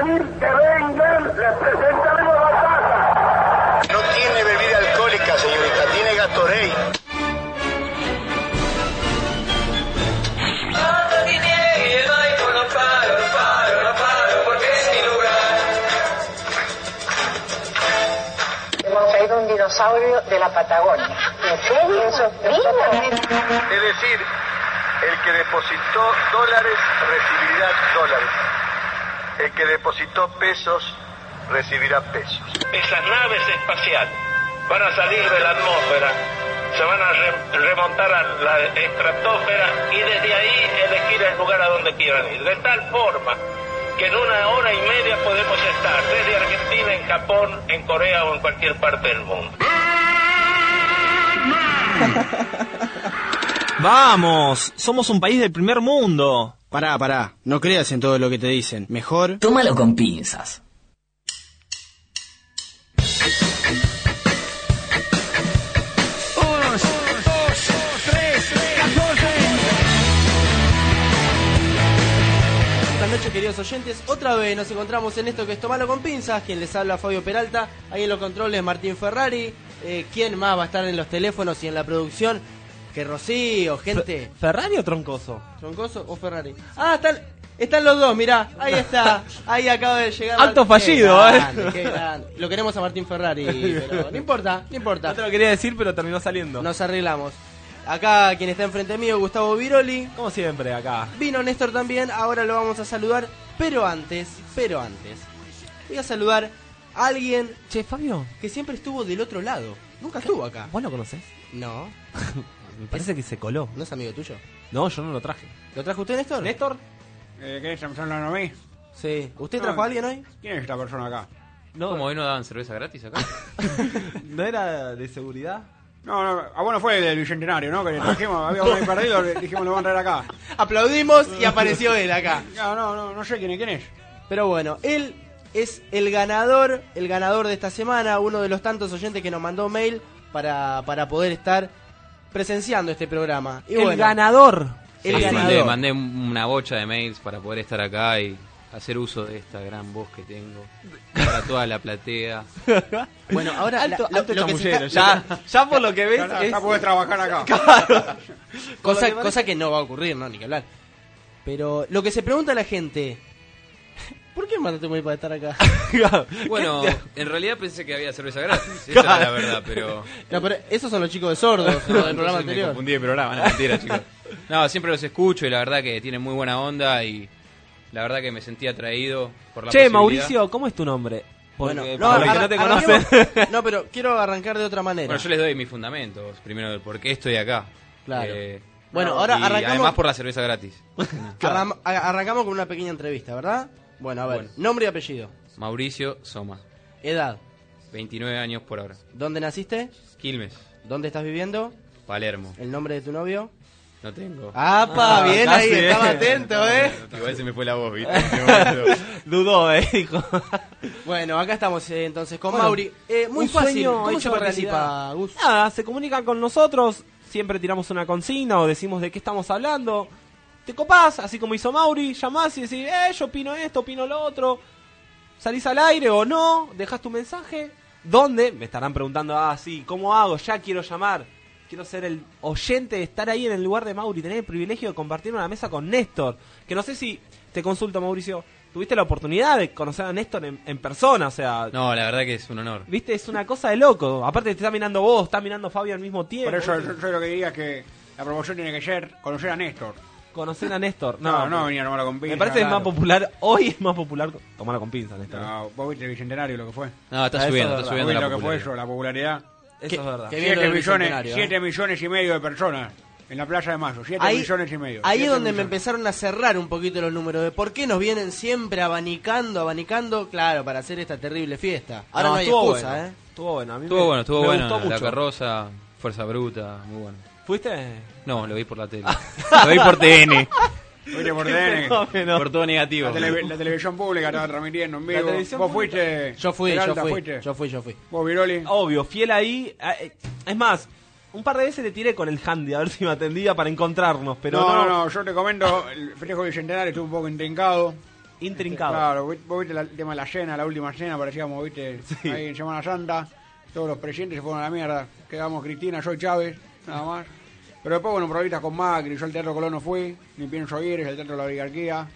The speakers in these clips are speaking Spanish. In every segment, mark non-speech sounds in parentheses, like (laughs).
que vengan, les presentaremos la taza. No tiene bebida alcohólica, señorita, tiene Gatorade. Hemos traído un dinosaurio de la Patagonia. ¿En serio? Eso es Es decir, el que depositó dólares recibirá dólares. El que depositó pesos recibirá pesos. Esas naves espaciales van a salir de la atmósfera, se van a re- remontar a la estratosfera y desde ahí elegir el lugar a donde quieran ir. De tal forma que en una hora y media podemos estar desde Argentina, en Japón, en Corea o en cualquier parte del mundo. (laughs) Vamos, somos un país del primer mundo. Pará, pará, no creas en todo lo que te dicen. Mejor... Tómalo con pinzas. Buenas noches queridos oyentes, otra vez nos encontramos en esto que es Tomalo con Pinzas, quien les habla Fabio Peralta, ahí en los controles Martín Ferrari, eh, ¿quién más va a estar en los teléfonos y en la producción? Que Rocío, gente. ¿Ferrari o Troncoso? ¿Troncoso o Ferrari? Ah, están, están los dos, mirá, ahí está, ahí acaba de llegar. Alto Qué fallido, grande, eh. qué grande. Lo queremos a Martín Ferrari, (laughs) pero no importa, no importa. No te lo quería decir, pero terminó saliendo. Nos arreglamos. Acá quien está enfrente mío, Gustavo Viroli. Como siempre, acá. Vino Néstor también, ahora lo vamos a saludar. Pero antes, pero antes, voy a saludar a alguien Che, Fabio, que siempre estuvo del otro lado. Nunca estuvo acá. ¿vos lo conocés? No, (laughs) Me parece que se coló. no es amigo tuyo. No, yo no lo traje. ¿Lo trajo usted, Néstor? ¿Néstor? Eh, ¿Qué es? ¿Me están hablando a mí? Sí. ¿Usted No. trajo a alguien hoy? ¿Quién es esta persona acá? No, ¿Cómo hoy no daban cerveza gratis acá? (laughs) ¿No era de seguridad? No, no, ah, bueno, fue del bicentenario, ¿no? Que le trajimos, habíamos perdido, le dijimos lo van a traer acá. (laughs) Aplaudimos y apareció él acá. No, no, no, no sé quién es, quién es. Pero bueno, él es el ganador, el ganador de esta semana, uno de los tantos oyentes que nos mandó mail para, para poder estar presenciando este programa. Y el bueno, ganador. el Sí, ganador. mandé, mandé una bocha de mails para poder estar acá y hacer uso de esta gran voz que tengo para toda la platea. (laughs) Bueno, ahora Alto, la- alto lo que se chamullero. está- Ya, ya por lo que ves Ya, ya, es... ya podés trabajar acá. (laughs) cosa, que cosa que no va a ocurrir, ¿no? Ni que hablar. Pero lo que se pregunta la gente, ¿por qué mandaste un mail para estar acá? (laughs) Bueno, en realidad pensé que había cerveza gratis, (laughs) esa era la verdad, pero... No, pero esos son los chicos de sordos, ¿no? del programa me anterior. confundí de programa, no mentira, (laughs) chicos. No, siempre los escucho y la verdad que tienen muy buena onda y la verdad que me sentí atraído por la Che. Mauricio, ¿cómo es tu nombre? Bueno, para los que no te conocen... No, pero quiero arrancar de otra manera. Bueno, yo les doy mis fundamentos, primero del por qué estoy acá. Claro. Eh, Bueno, ahora y arrancamos- además por la cerveza gratis. A- arrancamos con una pequeña entrevista, ¿verdad? Bueno, a ver, Bueno. nombre y apellido, Mauricio Soma, edad, 29 años por ahora. dónde naciste, Quilmes, dónde estás viviendo, Palermo, el nombre de tu novio. no tengo. ¡Apa! Ah, bien casi, ahí, eh. estaba atento, ¿eh? Igual se me fue la voz, ¿viste? (laughs) En este momento. Dudó, eh, dijo. (laughs) Bueno, acá estamos eh, entonces con Bueno, Mauri. Eh, muy un fácil, sueño ¿cómo se participa, realidad. Gus? Nada, se comunican con nosotros, siempre tiramos una consigna o decimos de qué estamos hablando. Te copás, así como hizo Mauri, llamás y decís, eh, yo opino esto, opino lo otro. Salís al aire o no, dejas tu mensaje. ¿Dónde? Me estarán preguntando, ah, sí, ¿cómo hago? Ya quiero llamar. Quiero ser el oyente de estar ahí en el lugar de Mauri, tener el privilegio de compartir una mesa con Néstor. Que no sé si te consulto, Mauricio, tuviste la oportunidad de conocer a Néstor en, en persona, o sea, No, la verdad que es un honor. Viste, es una cosa de loco. Aparte te está mirando vos, está mirando Fabio al mismo tiempo. Por eso yo, yo lo que diría es que la promoción tiene que ser conocer a Néstor. Conocer a Néstor. No, No, no, venir a tomarlo con pinzas. Me parece que es más popular, hoy es más popular tomarlo con pinzas, Néstor. No, vos viste el bicentenario lo que fue. No, está Ah, subiendo, es está subiendo Viste la lo que fue eso, popularidad. la popularidad. Eso es verdad. qué bien lo 7 del millones, Bicentenario, ¿eh? siete millones y medio de personas en la Plaza de Mayo. 7 Ahí, millones y medio. ahí es siete donde me empezaron a cerrar un poquito los números de por qué nos vienen siempre abanicando, abanicando, claro, para hacer esta terrible fiesta. Ahora no, hay estuvo excusa, bueno, ¿eh? Estuvo bueno, a mí Estuvo me- bueno, estuvo me bueno. gustó La mucho. carroza, fuerza bruta, muy bueno. ¿Fuiste? No, lo vi por la tele. (laughs) lo vi por TN. Fuiste por TN. Por todo negativo. La, tele- la televisión pública estaba transmitiendo en vivo. televisión Vos pública- fuiste. Yo fui, yo Peralta, fui, fuiste. yo fui, yo fui. Vos, Viroli. Obvio, fiel ahí. Ah, eh, Es más, un par de veces le tiré con el handy a ver si me atendía para encontrarnos, pero no, no. no, no, yo te comento, el festejo bicentenario estuvo un poco intrincado. intrincado. Claro, vos vos viste la- el tema de la cena, la última cena, parecíamos, viste, ahí en Semana Santa, todos los presidentes se fueron a la mierda, quedamos Cristina, yo y Chávez, nada más. Pero después, bueno, problemas con Macri, yo al Teatro Colón no fui, ni pienso ir, es el Teatro de la Oligarquía.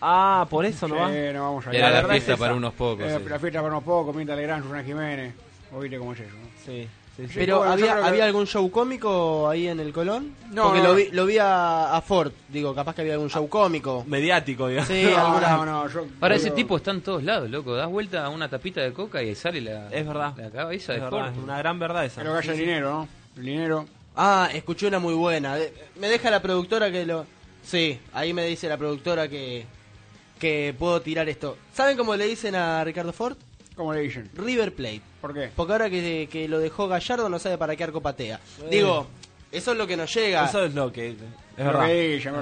Ah, por eso no Sí, va. no vamos a ir. Era la, fiesta para unos pocos. Eh, sí. La fiesta para unos pocos, Pinta Legrand, Susana Jiménez, vos viste cómo es eso, ¿no? Sí, sí, sí. Pero bueno, había, que- había algún show cómico ahí en el Colón? No, Porque no, lo vi, lo vi a, a Ford, digo, capaz que había algún show cómico. Mediático, digamos. Sí, No, alguna- no, no, yo- Ahora yo- ese tipo está en todos lados, loco. Das vuelta a una tapita de coca y sale la, Es verdad. la cabeza Es de verdad, Ford. es una gran verdad esa. Es lo que hace el dinero, ¿no? El dinero. Ah, escuché una muy buena. De- Me deja la productora que lo... Sí, ahí me dice la productora que, que puedo tirar esto. ¿Saben cómo le dicen a Ricardo Ford? ¿Cómo le dicen? River Plate. ¿Por qué? Porque ahora que, que lo dejó Gallardo no sabe para qué arco patea. Digo, eso es lo que nos llega. Eso es lo que. Es Lo verdad.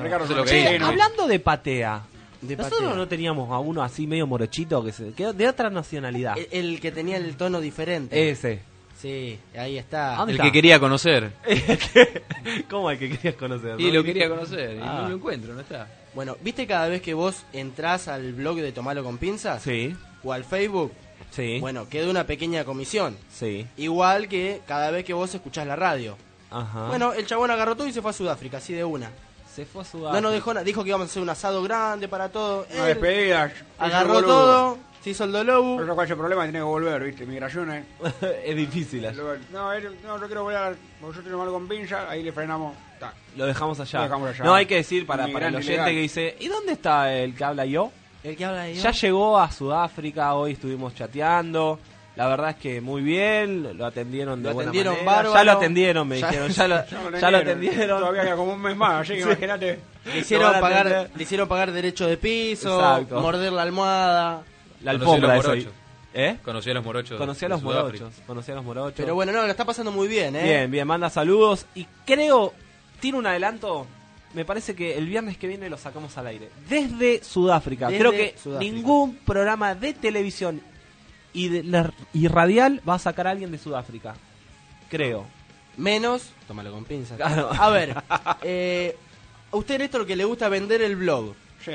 Ricardo hablando de patea. De Nosotros patea. no teníamos a uno así medio morochito que se que de otra nacionalidad. El, el que tenía el tono diferente. Ese. Sí, ahí está. ¿Dónde El está? que quería conocer. (laughs) ¿Cómo el que querías conocer? Y no? lo quería conocer. Y Ah. no lo encuentro, no está. Bueno, ¿viste cada vez que vos entrás al blog de Tomalo con Pinzas? Sí, O al Facebook. sí. Bueno, queda una pequeña comisión. Sí. Igual que cada vez que vos escuchás la radio. Ajá. Bueno, el chabón agarró todo y se fue a Sudáfrica, así de una. se fue a sudar. No nos dejó nada. Dijo que íbamos a hacer un asado grande para todo. Él despedida. agarró boludo. todo, se hizo el dolobu. cuál es el problema, tiene que volver, ¿viste? Migraciones. (laughs) es difícil. allá. No, él- no, yo quiero volver, porque yo tengo mal con pinza, ahí le frenamos. Ta. Lo dejamos allá. Lo dejamos allá. No, hay que decir para, para el oyente ilegal. que dice, ¿y dónde está el que habla yo? El que habla ahí. Ya llegó a Sudáfrica, hoy estuvimos chateando. La verdad es que muy bien, lo atendieron de Lo buena atendieron manera. bárbaro. Ya lo atendieron, me Ya- dijeron. Ya lo, Ya ya lo atendieron. Todavía queda como un mes más, así que (laughs) imagínate. Le hicieron, pagar, le hicieron pagar derecho de piso, Exacto. morder la almohada. La alfombra de morochos. ¿Eh? Conocí a los morochos. Conocí a los morochos. Conocí a los morochos. Pero bueno, no, lo está pasando muy bien, ¿eh? Bien, bien, manda saludos. Y creo, tiene un adelanto. Me parece que el viernes que viene lo sacamos al aire. Desde Sudáfrica. Desde creo que Sudáfrica. ningún programa de televisión y, de la- y radial va a sacar a alguien de Sudáfrica. Creo. Menos, tómalo con pinzas. Claro. A ver, eh, a usted Néstor que le gusta vender el blog. Sí.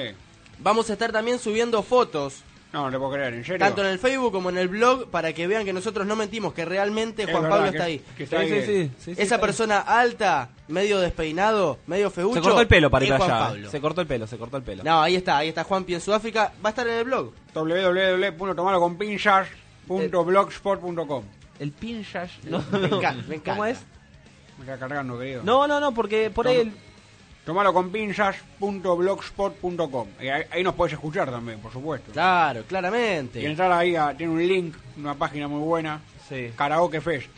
Vamos a estar también subiendo fotos, No, no puedo creer, ¿en serio? tanto en el Facebook como en el blog, para que vean que nosotros no mentimos, que realmente Es Juan verdad Pablo que- está ahí. que está ahí, eh. sí, sí, Esa persona alta, medio despeinado, medio feucho. Se cortó el pelo para ir es Juan allá. Pablo. Se cortó el pelo, se cortó el pelo. No, ahí está, ahí está Juanpi en Sudáfrica. Va a estar en el blog. www.tomaloconpinzas.blogspot.com El pinchash. No, Me no. encanta, me encanta. ¿Cómo es? Me está cargando, querido. No, no, no, porque por ahí. el- Tomaloconpinzas.blogspot.com Y ahí, ahí nos puedes escuchar también, por supuesto. Claro, Y claramente. entrar ahí, a- tiene un link, una página muy buena, Sí. Karaoke Fest.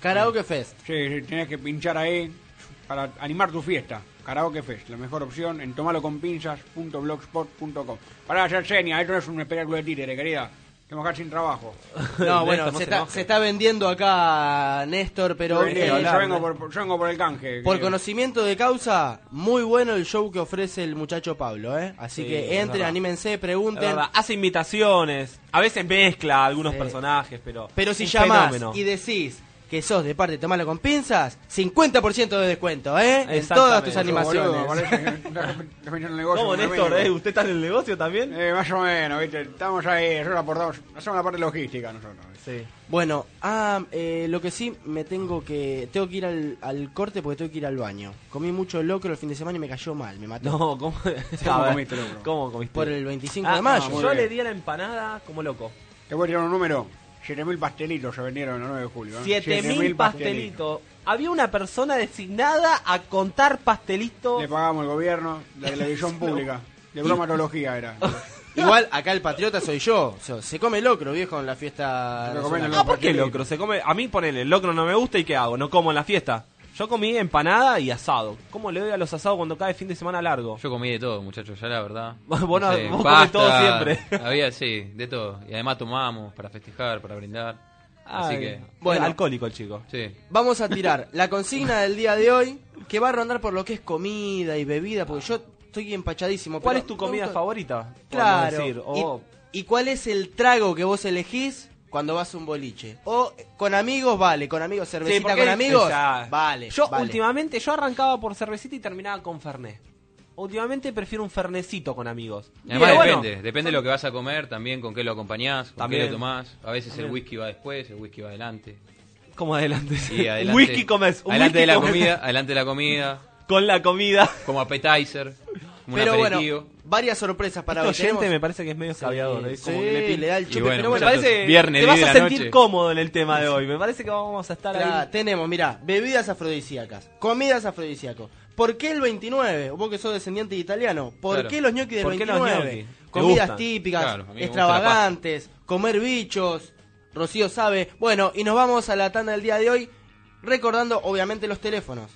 Karaoke Fest. Sí, sí, tienes que pinchar ahí para animar tu fiesta. Karaoke Fest, la mejor opción en tomaloconpinzas.blogspot.com. Para hacer señas, esto no es un espectáculo de títere, querida. Que dejar sin trabajo. (laughs) No, bueno, se, está, enoje. se está vendiendo acá Néstor, pero yo, eh, vengo, por, yo vengo por el canje. por conocimiento de causa, muy bueno el show que ofrece el muchacho Pablo, ¿eh? Así Sí, que entren, anímense, Es pregunten. verdad, hace invitaciones, a veces mezcla algunos Sí. personajes, pero. Pero si fenómeno. y decís que sos de parte de Tomalo con Pinzas, 50% de descuento, ¿eh? En todas tus animaciones. ¿Cómo, Néstor? eh? ¿Usted está en el negocio también? Eh, más o menos, ¿viste? Estamos ahí, nosotros aportamos, hacemos la parte logística nosotros. Sí. Bueno, ah, eh, lo que sí me tengo que tengo que ir al, al corte porque tengo que ir al baño. Comí mucho locro el fin de semana y me cayó mal, me mató. No, (laughs) ¿cómo? ¿Cómo comiste, locro? ¿Cómo comiste? Por el 25 Ah, de mayo. muy Yo bien. le di a la empanada como loco. Te voy a tirar un número. 7.000 pastelitos se vendieron el 9 de julio. ¿eh? 7000 pastelitos. Había una persona designada a contar pastelitos. Le pagamos el gobierno, la televisión (laughs) pública. De bromatología era. (laughs) Igual acá el patriota soy yo. O sea, se come locro, viejo, en la fiesta. Se en Ah, ¿por qué locro? Se come. A mí ponele, el locro no me gusta y ¿qué hago? No como en la fiesta. Yo comí empanada y asado. ¿Cómo le doy a los asados cuando cae fin de semana largo? Yo comí de todo, muchachos, ya la verdad. (laughs) Vos no- No sé, vos pasta, comés todo siempre. (laughs) Había, sí, de todo. Y además tomamos para festejar, para brindar. Así Ay, que, Bueno. bueno, alcohólico el chico. sí. Vamos a tirar (laughs) la consigna del día de hoy, que va a rondar por lo que es comida y bebida, porque yo estoy empachadísimo. ¿Cuál es tu comida gusta- favorita? Podemos Claro. decir. O- ¿Y, y cuál es el trago que vos elegís cuando vas a un boliche? O con amigos, vale, con amigos, cervecita con amigos, vale. Yo vale. últimamente yo arrancaba por cervecita y terminaba con Fernet. últimamente prefiero un fernecito con amigos. Además Pero bueno, depende, depende de lo que vas a comer, también con qué lo acompañás, con También. qué lo tomás. A veces También. el whisky va después, el whisky va adelante. como adelante. Y (laughs) adelante whisky comes. un adelante whisky de la comes comida, adelante de la comida, (laughs) Con la comida. como appetizer, Pero bueno, varias sorpresas para Este hoy. oyente Tenemos- me parece que es medio sabiador. ¿eh? Como sí, que le da el chupe. bueno, pero bueno, parece viernes, te vas a sentir noche. cómodo en el tema de hoy. Me parece que vamos a estar Claro, ahí. tenemos, mira, bebidas afrodisíacas, comidas afrodisíacas. ¿Por qué el 29? Vos que sos descendiente de italiano, ¿por Claro. qué los ñoquis del ¿Por qué los 29? ñoquis? ¿Te Comidas gustan? típicas, Claro, extravagantes, comer bichos, Rocío sabe. Bueno, y nos vamos a la tanda del día de hoy, recordando obviamente los teléfonos.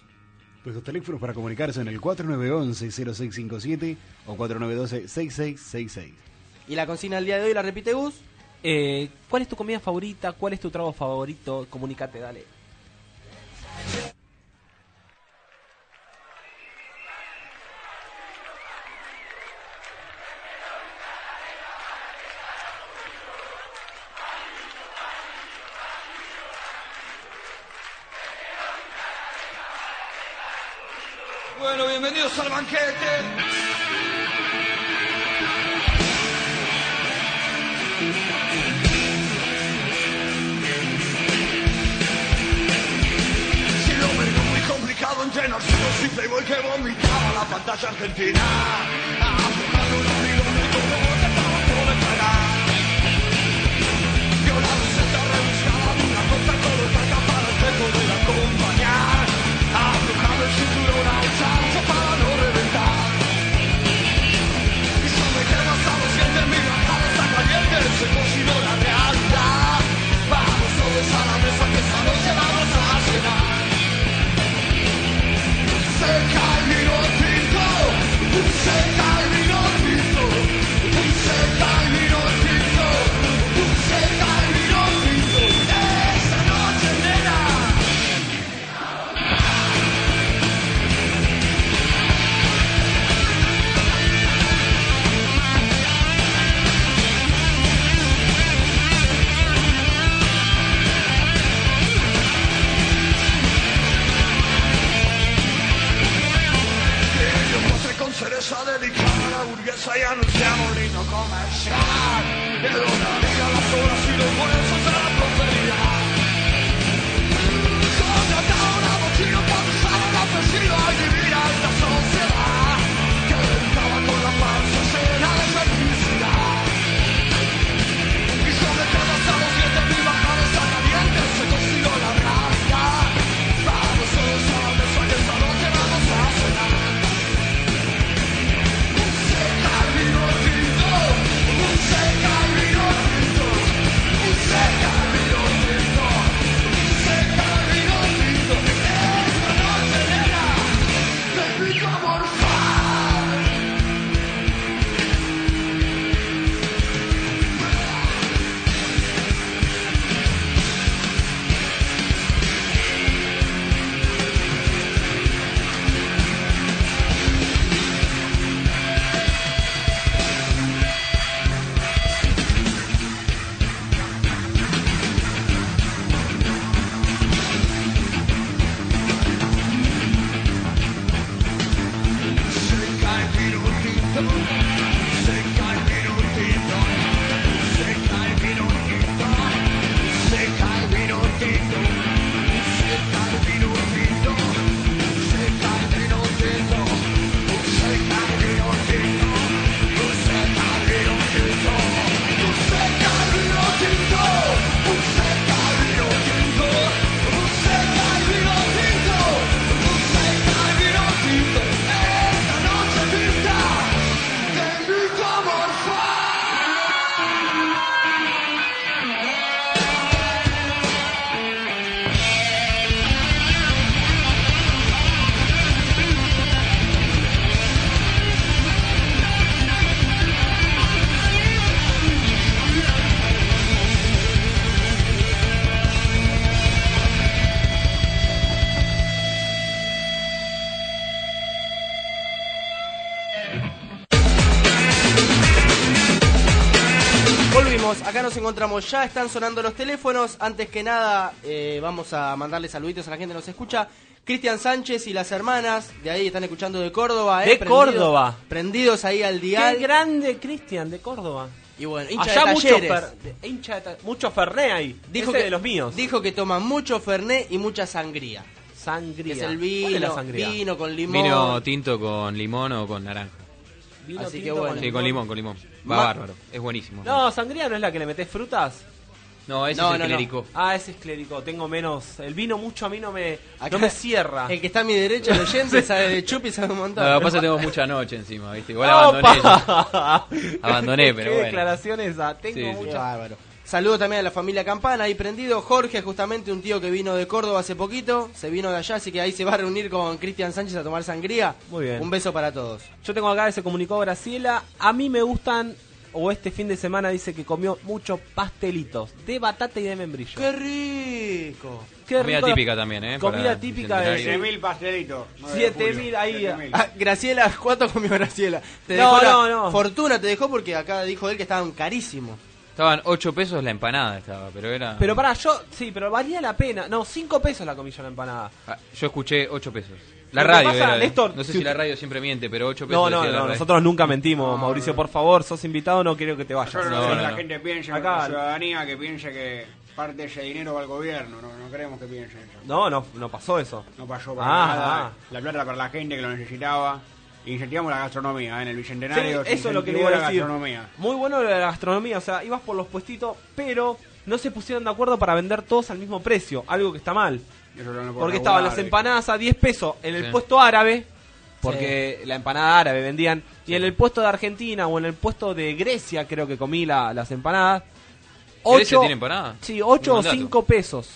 Nuestros teléfonos para comunicarse en el 4911-0657 o 4912-6666. Y la consigna del día de hoy la repite Gus. Eh, ¿Cuál es tu comida favorita? ¿Cuál es tu trago favorito? Comunícate, dale. Al banquete. Entrenarse con si Playboy que vomitaba la pantalla argentina. Encontramos, ya están sonando los teléfonos. Antes que nada, eh, vamos a mandarle saluditos a la gente que nos escucha. Cristian Sánchez y las hermanas, de ahí están escuchando de Córdoba, ¿eh? De Córdoba. Prendidos ahí al dial. Qué grande Cristian de Córdoba. Y bueno, hincha Allá de mucho, fer- de- hincha de ta- mucho Fernet ahí. Dijo Ese que, de los míos. Dijo que toma mucho Fernet y mucha sangría. Sangría. Que es el ¿Cuál es la vino, sangría? vino con limón. Vino tinto con limón o con naranja. Vino Así que bueno. Sí, con limón, con limón. Va Ma- bárbaro. Es buenísimo. No, sangría no es la que le metes frutas. No, ese No, es el no, no. clericó. Ah, ese es clérico. Tengo menos. El vino mucho a mí no me, Acá- no me cierra. El que está a mi derecha, el oyente, (laughs) sabe de chupi, sabe un montón. No, lo que pasa es que tengo mucha noche encima, ¿viste? Igual abandoné. Abandoné, pero ¿Qué bueno. declaración esa? Tengo Sí, mucha. bárbaro. Saludo también a la familia Campana, ahí prendido. Jorge, justamente un tío que vino de Córdoba hace poquito. Se vino de allá, así que ahí se va a reunir con Cristian Sánchez a tomar sangría. Muy bien. Un beso para todos. Yo tengo acá, se comunicó Graciela. A mí me gustan, o este fin de semana dice que comió muchos pastelitos de batata y de membrillo. ¡Qué rico! Qué Comida rico. típica también, ¿eh? Comida Para típica de- Bicentenario. 7.000 pastelitos. 7.000 ahí. 7.000. Ah, Graciela, ¿cuánto comió Graciela? Te No, dejó la- no, no. Fortuna te dejó porque acá dijo él que estaban carísimos. Estaban 8 pesos la empanada, estaba, pero era. Pero para yo, sí, pero valía la pena. No, 5 pesos la comí yo la empanada. Ah, Yo escuché 8 pesos. La Lo que radio pasa, era, Néstor, No sé si si la radio siempre miente, pero 8 pesos. No, no, decía la no, radio. nosotros nunca mentimos, No, Mauricio, no. por favor, sos invitado, no quiero que te vayas. Yo no, No, sé no, la no. gente piense, Acá- la ciudadanía que piense que parte de ese dinero va al gobierno. No, no queremos que piensen eso. No, no, no pasó eso. No pasó para Ah, nada. ah. La plata para la gente que lo necesitaba. Incentivamos la gastronomía. ¿eh? En el Bicentenario eso es lo que le iba a la decir. gastronomía. Muy bueno lo de la gastronomía, o sea, ibas por los puestitos, pero no se pusieron de acuerdo para vender todos al mismo precio, algo que está mal. Eso no Porque estaban las empanadas a 10 pesos en el Sí. puesto árabe, porque la empanada árabe vendían, y en el puesto de Argentina o en el puesto de Grecia, creo que comí la- las empanadas. ¿Grecia ocho- tiene empanada? Sí, 8 o Buen dato. 5 pesos.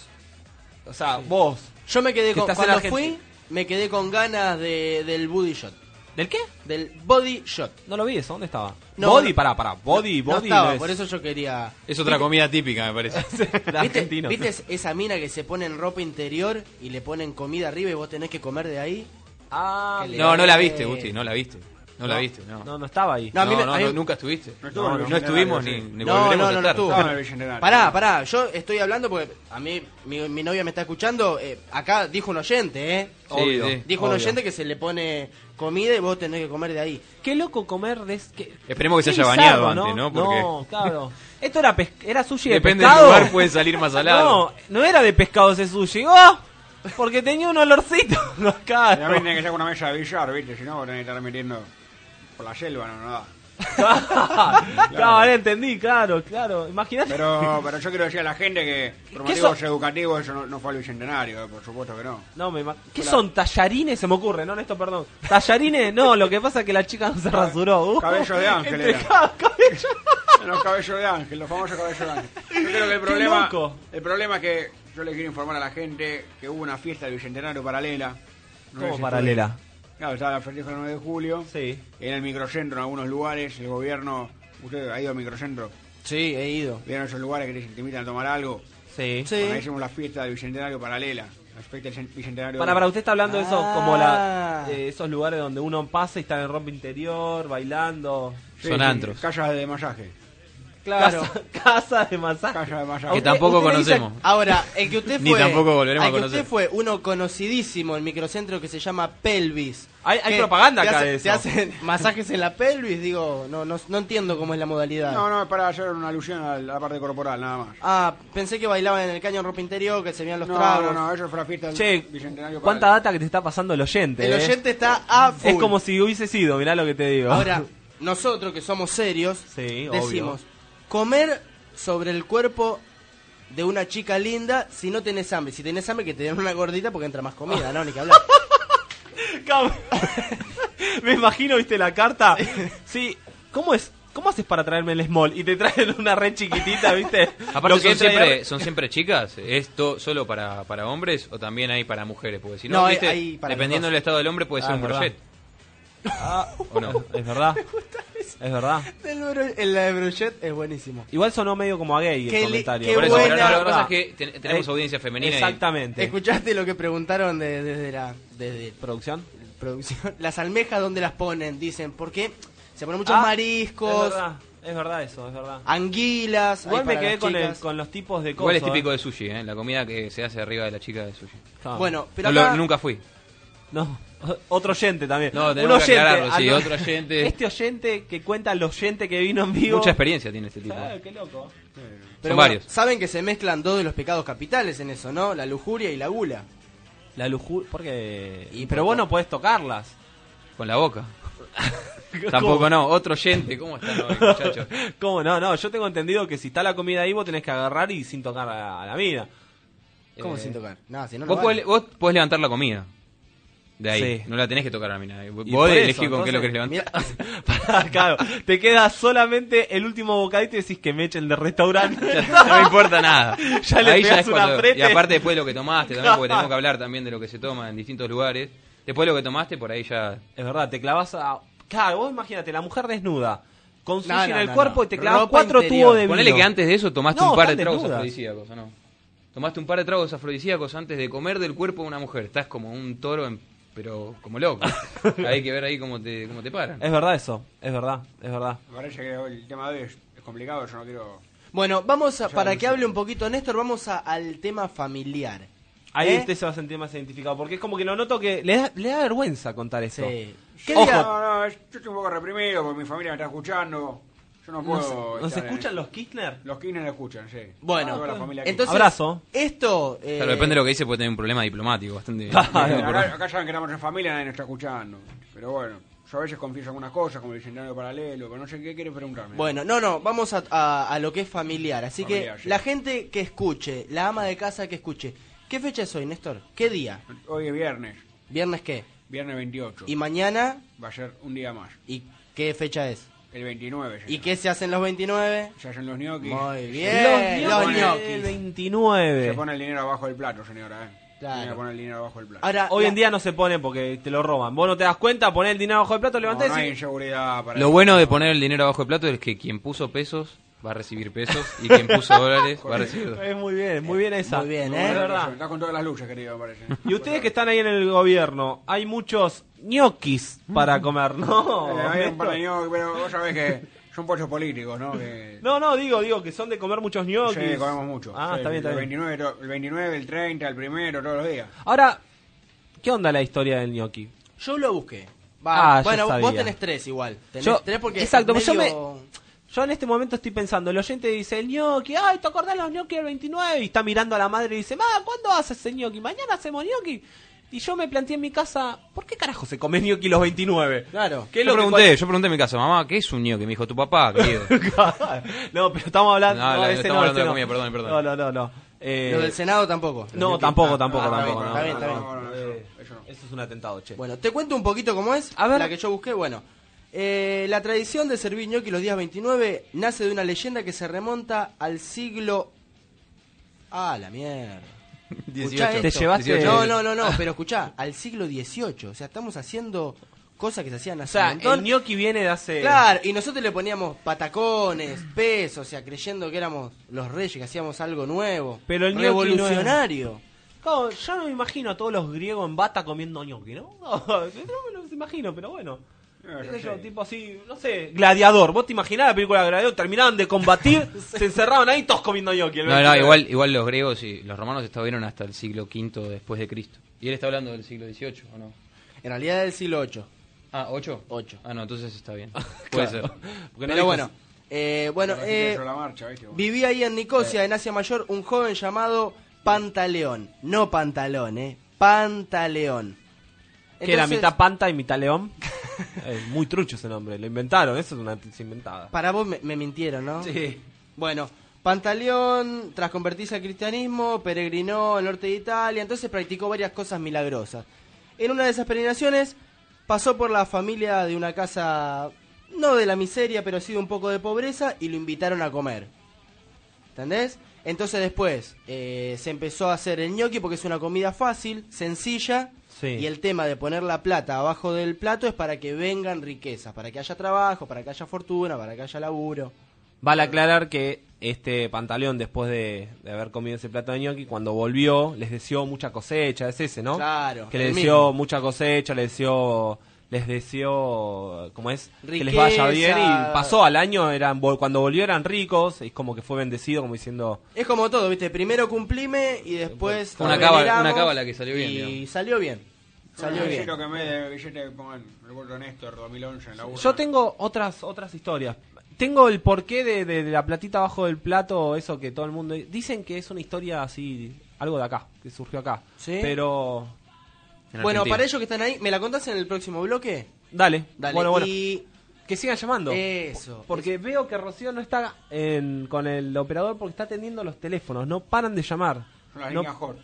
O sea, vos. Yo me quedé Que con. Cuando fui, me quedé con ganas de, del shot. ¿Del qué? Del body shot. No lo vi eso, ¿dónde estaba? No, body, no. pará, pará. Body, No body. estaba, es- por eso yo quería. Es otra comida típica, me parece. (laughs) de ¿Viste, argentinos. ¿Viste esa mina que se pone en ropa interior y le ponen comida arriba y vos tenés que comer de ahí? Ah, No, no la viste, Gusti, no la viste. No, la viste, no. No, no estaba ahí. No, a mí No, me- no, a mí- no, nunca estuviste. No estuvo No, en el no estuvimos ni, ni No, volveremos no, a no, no. Pará, pará, yo estoy hablando porque a mí mi, mi novia me está escuchando. eh, acá dijo un oyente, ¿eh? Sí, Obvio. sí. Dijo un oyente que se le pone comida y vos tenés que comer de ahí. Qué loco comer de... que- Esperemos que se haya bañado antes, ¿no? Porque- No, claro. Esto era, era sushi de Depende del pescado. lugar, puede salir más salado. No, no era de pescado ese sushi. ¡Oh! Porque tenía un olorcito. (laughs) No, claro. También tenés que sacar una mesa de billar, ¿viste? Si no, vos tenés que estar metiendo por la selva, no, no (laughs) claro, ahora entendí, claro, claro. Imagínate. Pero, pero yo quiero decir a la gente que por ¿Qué motivos son? educativos eso no, no fue al Bicentenario, eh, por supuesto que no. No, me ¿Qué Hola. son tallarines? Se me ocurre, no, Néstor, perdón. ¿Tallarines? No, lo que pasa es que la chica no se rasuró. Uh, Cabello de ángel era. cabello. (laughs) Los cabellos de ángel, los famosos cabellos de ángel. Yo creo que el problema, el problema es que yo le quiero informar a la gente que hubo una fiesta del Bicentenario paralela. No ¿Cómo paralela? Claro, estaba el festejo del 9 de julio. Sí. En el microcentro, en algunos lugares, el gobierno. ¿Usted ha ido al microcentro? Sí, he ido. ¿Vieron esos lugares que te invitan a tomar algo? Sí. Sí. Hicimos la fiesta del Bicentenario paralela. La Bicentenario. Para, para, usted está hablando de eso, Ah. como la, eh, esos lugares donde uno pasa y está en ropa interior, bailando. Sí, Son sí, antros. Calles de masaje. Claro. Casa, (laughs) casa de masaje. Calles de masaje. Que tampoco usted le dice- conocemos. ahora, el que usted (laughs) Ni fue. tampoco volveremos a que conocer. usted fue uno conocidísimo en microcentro que se llama Pelvis. Hay- hay Que propaganda te acá hace- de eso. Te hacen (laughs) masajes en la pelvis, digo, no, no, no entiendo cómo es la modalidad. No, no, es para hacer una alusión a la parte corporal, nada más. Ah, pensé que bailaban en el caño en ropa interior, que se veían los No, tragos. no, no, eso fue la fiesta del Che, Bicentenario cuánta data que te está pasando el oyente. El eh. oyente está a full. Es como si hubiese sido, mirá lo que te digo. Ahora, nosotros que somos serios, Sí, decimos, obvio. Comer sobre el cuerpo de una chica linda si no tenés hambre. Si tenés hambre, que te den una gordita porque entra más comida, ¿no? Ni que hablar. (laughs) (laughs) Me imagino, viste, la carta. Sí, ¿cómo es? ¿Cómo haces para traerme el small? Y te traen una red chiquitita, ¿viste? Aparte, Lo que son, siempre, ahí- ¿son siempre chicas? ¿Es to- solo para, para hombres o también hay para mujeres? Porque si no, No, hay- ¿viste? hay para dependiendo del estado del hombre puede Ah, ser un brochet. Ah, ¿O no? Es verdad. (laughs) Es verdad. el, bro- el de Brochet es buenísimo. Igual sonó medio como a gay el Qué comentario. qué Por eso, pero buena- no, lo que pasa es que ten- tenemos Eh, audiencia femenina. y- Exactamente. ¿Escuchaste lo que preguntaron de- desde la desde ¿Producción? producción? (laughs) Las almejas, ¿dónde las ponen? Dicen, ¿por qué? Se ponen muchos Ah, mariscos. es verdad. Es verdad eso, es verdad. Anguilas. Igual me quedé con, el- con los tipos de cosas. Igual es típico de sushi, ¿eh? La comida que se hace arriba de la chica de sushi. Bueno, pero No lo- acá- nunca fui. No, otro oyente también. No, Un tenemos que oyente. aclararlo, sí, otro oyente. Este oyente que cuenta el oyente que vino en vivo. Mucha experiencia tiene este tipo. Ah, qué loco. Pero Son bueno, varios. Saben que se mezclan dos de los pecados capitales en eso, ¿no? La lujuria y la gula. La lujuria. Porque. Y pero vos no podés tocarlas. Con la boca. (laughs) Tampoco no, otro oyente. ¿Cómo están hoy, (laughs) muchachos? ¿Cómo no? No, yo tengo entendido que si está la comida ahí, vos tenés que agarrar y sin tocar a, a la mina. ¿Cómo Eh, sin tocar? No, si no, no Vos vale. podés, vos podés levantar la comida. De ahí. Sí. No la tenés que tocar a la mina. Vos elegís con qué lo entonces, querés levantar. (laughs) Claro, te queda solamente el último bocadito y decís que me echen de restaurante. (laughs) no me importa nada. (laughs) Ya le Ahí ya pegás es un cuando-. Y aparte después de lo que tomaste, también porque tenemos que hablar también de lo que se toma en distintos lugares. Después de lo que tomaste, por ahí ya... Es verdad, te clavas a. Claro, vos imagínate, la mujer desnuda, con sushi No, en no, el no, cuerpo no. y te clavas Ropa cuatro interior. tubos de vino. Ponele que antes de eso tomaste No, un par de tragos afrodisíacos, ¿o no? Tomaste un par de tragos afrodisíacos antes de comer del cuerpo de una mujer. Estás como un toro, en- pero como loco. (laughs) Hay que ver ahí cómo te, cómo te paran. Es verdad eso, es verdad, es verdad. Me parece que el tema de hoy es, es complicado, yo no quiero... Bueno, vamos a, para que hable un poquito Néstor, vamos a- al tema familiar. Ahí ¿Eh? usted se va a sentir más identificado, porque es como que lo noto que le da, le da vergüenza contar eso. Sí. ¿Qué Ojo. No, no, yo estoy un poco reprimido porque mi familia me está escuchando. Yo no ¿Nos, puedo... nos escuchan los Kirchner? Los Kirchner escuchan, sí. Bueno, entonces, Abrazo. esto... eh, Claro, depende de lo que dice, puede tener un problema diplomático bastante. Claro. (laughs) acá, acá saben que estamos en familia, nadie nos está escuchando. Pero bueno, yo a veces confieso algunas cosas, como el paralelo, pero no sé qué quiere preguntarme. Bueno, no, no, vamos a, a- a lo que es familiar. Así Familiar, que sí. la gente que escuche, la ama de casa que escuche, ¿qué fecha es hoy, Néstor? ¿Qué día? Hoy es viernes, ¿Viernes qué? viernes 28. ¿Y mañana? Va a ser un día más. ¿Y qué fecha es? El 29. ¿Y qué se hacen los 29? Se hacen los ñoquis. Muy Se bien, los ñoquis. Se 29. pone el dinero abajo del plato, señora. ¿eh? Claro. Poner el dinero abajo del plato. Ahora, Hoy la- en día no se pone porque te lo roban. Vos no te das cuenta, ponés el dinero bajo el plato, no, levantás no hay y... inseguridad para Lo eso. bueno de poner el dinero abajo del plato es que quien puso pesos va a recibir pesos y quien puso (laughs) dólares va a recibir dólares. Es muy bien, muy bien esa. Muy bien, No, ¿eh? Es no, verdad. Está con todas las luces, querido, me parece. Y ustedes que están ahí en el gobierno, hay muchos ñoquis para comer, ¿no? Eh, hay un par de Néstor? ñoquis, pero vos sabés que son pollos políticos, ¿no? Que... (laughs) No, no, digo, digo, que son de comer muchos ñoquis. Sí, comemos mucho. Ah, Sí, está bien, está el bien. 29, to- el 29, el 30, el primero, todos los días. Ahora, ¿qué onda la historia del ñoqui? Yo lo busqué. Va, Ah, yo bueno, vos tenés tres igual. Tenés Yo- tres porque exacto, es yo me- medio- Yo en este momento estoy pensando, el oyente dice, el ñoqui, ay, ¿te acordás los ñoqui del 29? Y está mirando a la madre y dice, ma, ¿cuándo haces ese ñoqui? ¿Mañana hacemos ñoqui? Y yo me planteé en mi casa, ¿por qué carajo se come ñoqui los 29? Claro. ¿Qué Yo lo que pregunté, yo pregunté en mi casa, mamá, ¿qué es un ñoqui? Me dijo, tu papá, (laughs) querido. no, pero estamos hablando. No, No, la- estamos no, hablando ese de comida, perdón, perdón. No, no, no. no. Eh, Lo del Senado tampoco. No, tampoco, Ah, tampoco, ah, está tampoco. bien, no. está bien, está bien. No, no, no, Eh. Eso es un atentado, che. Bueno, te cuento un poquito cómo es. A ver. La que yo busqué, bueno. Eh, la tradición de servir ñoqui los días 29 nace de una leyenda que se remonta al siglo... Ah, la mierda. Escuchá 18. Te llevaste- 18. No, no, no, no, pero escuchá, al siglo XVIII. O sea, estamos haciendo cosas que se hacían O hace sea, un montón. el ñoqui viene de hace... Claro, y nosotros le poníamos patacones, pesos, o sea, creyendo que éramos los reyes, que hacíamos algo nuevo. Pero el ñoqui no es- revolucionario. Claro, yo no me imagino a todos los griegos en bata comiendo ñoqui, ¿no? (laughs) No, no me los imagino, pero bueno. Eh, Qué sé yo yo, sé. tipo así, no sé, gladiador. ¿Vos te imaginás la película Gladiador? Terminaban de combatir, (laughs) se encerraban ahí todos comiendo ñoqui. el No, no, 29. igual, igual los griegos y los romanos estuvieron hasta el siglo V después de Cristo. ¿Y él está hablando del siglo XVIII o no? En realidad del siglo VIII. Ah, ¿ocho? Ocho. Ah, no, entonces está bien. (laughs) Puede ser. Porque no Pero dijo- bueno, eh, bueno, eh, que sobre la marcha, ¿viste? vivía ahí en Nicosia, en Asia Mayor, un joven llamado Pantaleón. No pantalón, eh. Pantaleón. Que era Entonces, mitad panta y mitad león. (laughs) (laughs) Es muy trucho ese nombre, lo inventaron, eso es una inventada. Para vos me, me mintieron, ¿no? Sí. Bueno, Pantaleón, tras convertirse al cristianismo, peregrinó al norte de Italia, entonces practicó varias cosas milagrosas. En una de esas peregrinaciones pasó por la familia de una casa, no de la miseria, pero sí de un poco de pobreza, y lo invitaron a comer. ¿Entendés? Entonces después eh, se empezó a hacer el gnocchi porque es una comida fácil, sencilla, Sí. y el tema de poner la plata abajo del plato es para que vengan riquezas, para que haya trabajo, para que haya fortuna, para que haya laburo. Vale aclarar que este pantaleón, después de, de haber comido ese plato de ñoqui, cuando volvió, les deseó mucha cosecha, es ese, ¿no? Claro, Que le el deseó mismo. mucha cosecha, le deseó les deseó, como es, que les vaya bien y pasó al año, eran vol- cuando volvió eran ricos, es como que fue bendecido, como diciendo, Es como todo, ¿viste? Primero cumplime y después. Una cábala- una cábala que salió bien, Y digamos. salió bien. Salió bien. Que me de billete pongan el voto Néstor 2011 en la urna. Yo tengo otras otras historias. Tengo el porqué de, de- de la platita abajo del plato, eso que todo el mundo... Dicen que es una historia así, algo de acá, que surgió acá. ¿Sí? Pero... Bueno, para ellos que están ahí, ¿me la contás en el próximo bloque? Dale, Dale. bueno, bueno. Y Que sigan llamando. Eso. Porque veo que Rocío no está en- con el operador porque está atendiendo los teléfonos, no paran de llamar. Las No- hot.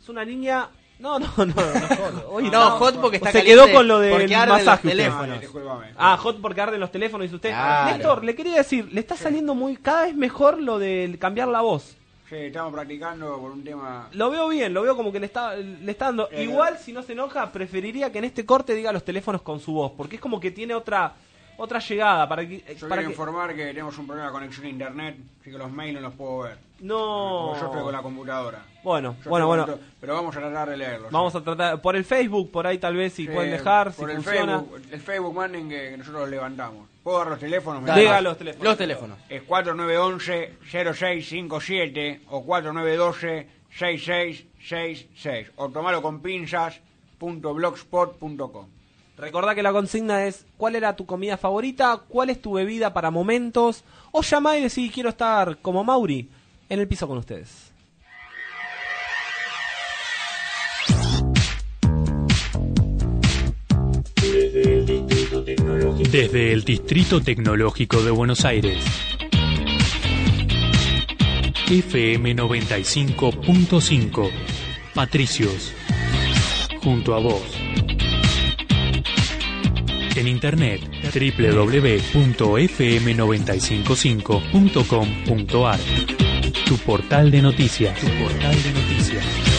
Es una niña... No, no, no, no, hot. (laughs) Hoy No, hot porque está Se caliente quedó con lo del los masaje. usted. teléfonos. Ah. Ah, hot porque arden los teléfonos, dice usted. Claro. Néstor, le quería decir, le está saliendo muy cada vez mejor lo de cambiar la voz. Sí, estamos practicando por un tema... Lo veo bien, lo veo como que le está, le está dando. Eh, Igual, si no se enoja, preferiría que en este corte diga los teléfonos con su voz, porque es como que tiene otra otra llegada para que. Yo para quiero que informar que tenemos un problema de conexión a internet, así que los mails no los puedo ver. no. Porque yo estoy con la computadora. Bueno, Yo bueno, bueno. Pero vamos a tratar de leerlos. Vamos a tratar por el Facebook, por ahí tal vez si Sí, pueden dejar, si por el funciona. Facebook, el Facebook manden que, que nosotros los levantamos. ¿Puedo dar los teléfonos? Diga los teléfonos. Los teléfonos. Es 4911-0657 o 4912-6666 o tomalo con pinzas.blogspot.com. Recordá que la consigna es cuál era tu comida favorita, cuál es tu bebida para momentos, o llamá y decís quiero estar como Mauri en el piso con ustedes. Desde el Distrito Tecnológico de Buenos Aires. FM 95.5. Patricios. Junto a vos. En internet www.fm955.com.ar. Tu portal de noticias. Tu portal de noticias.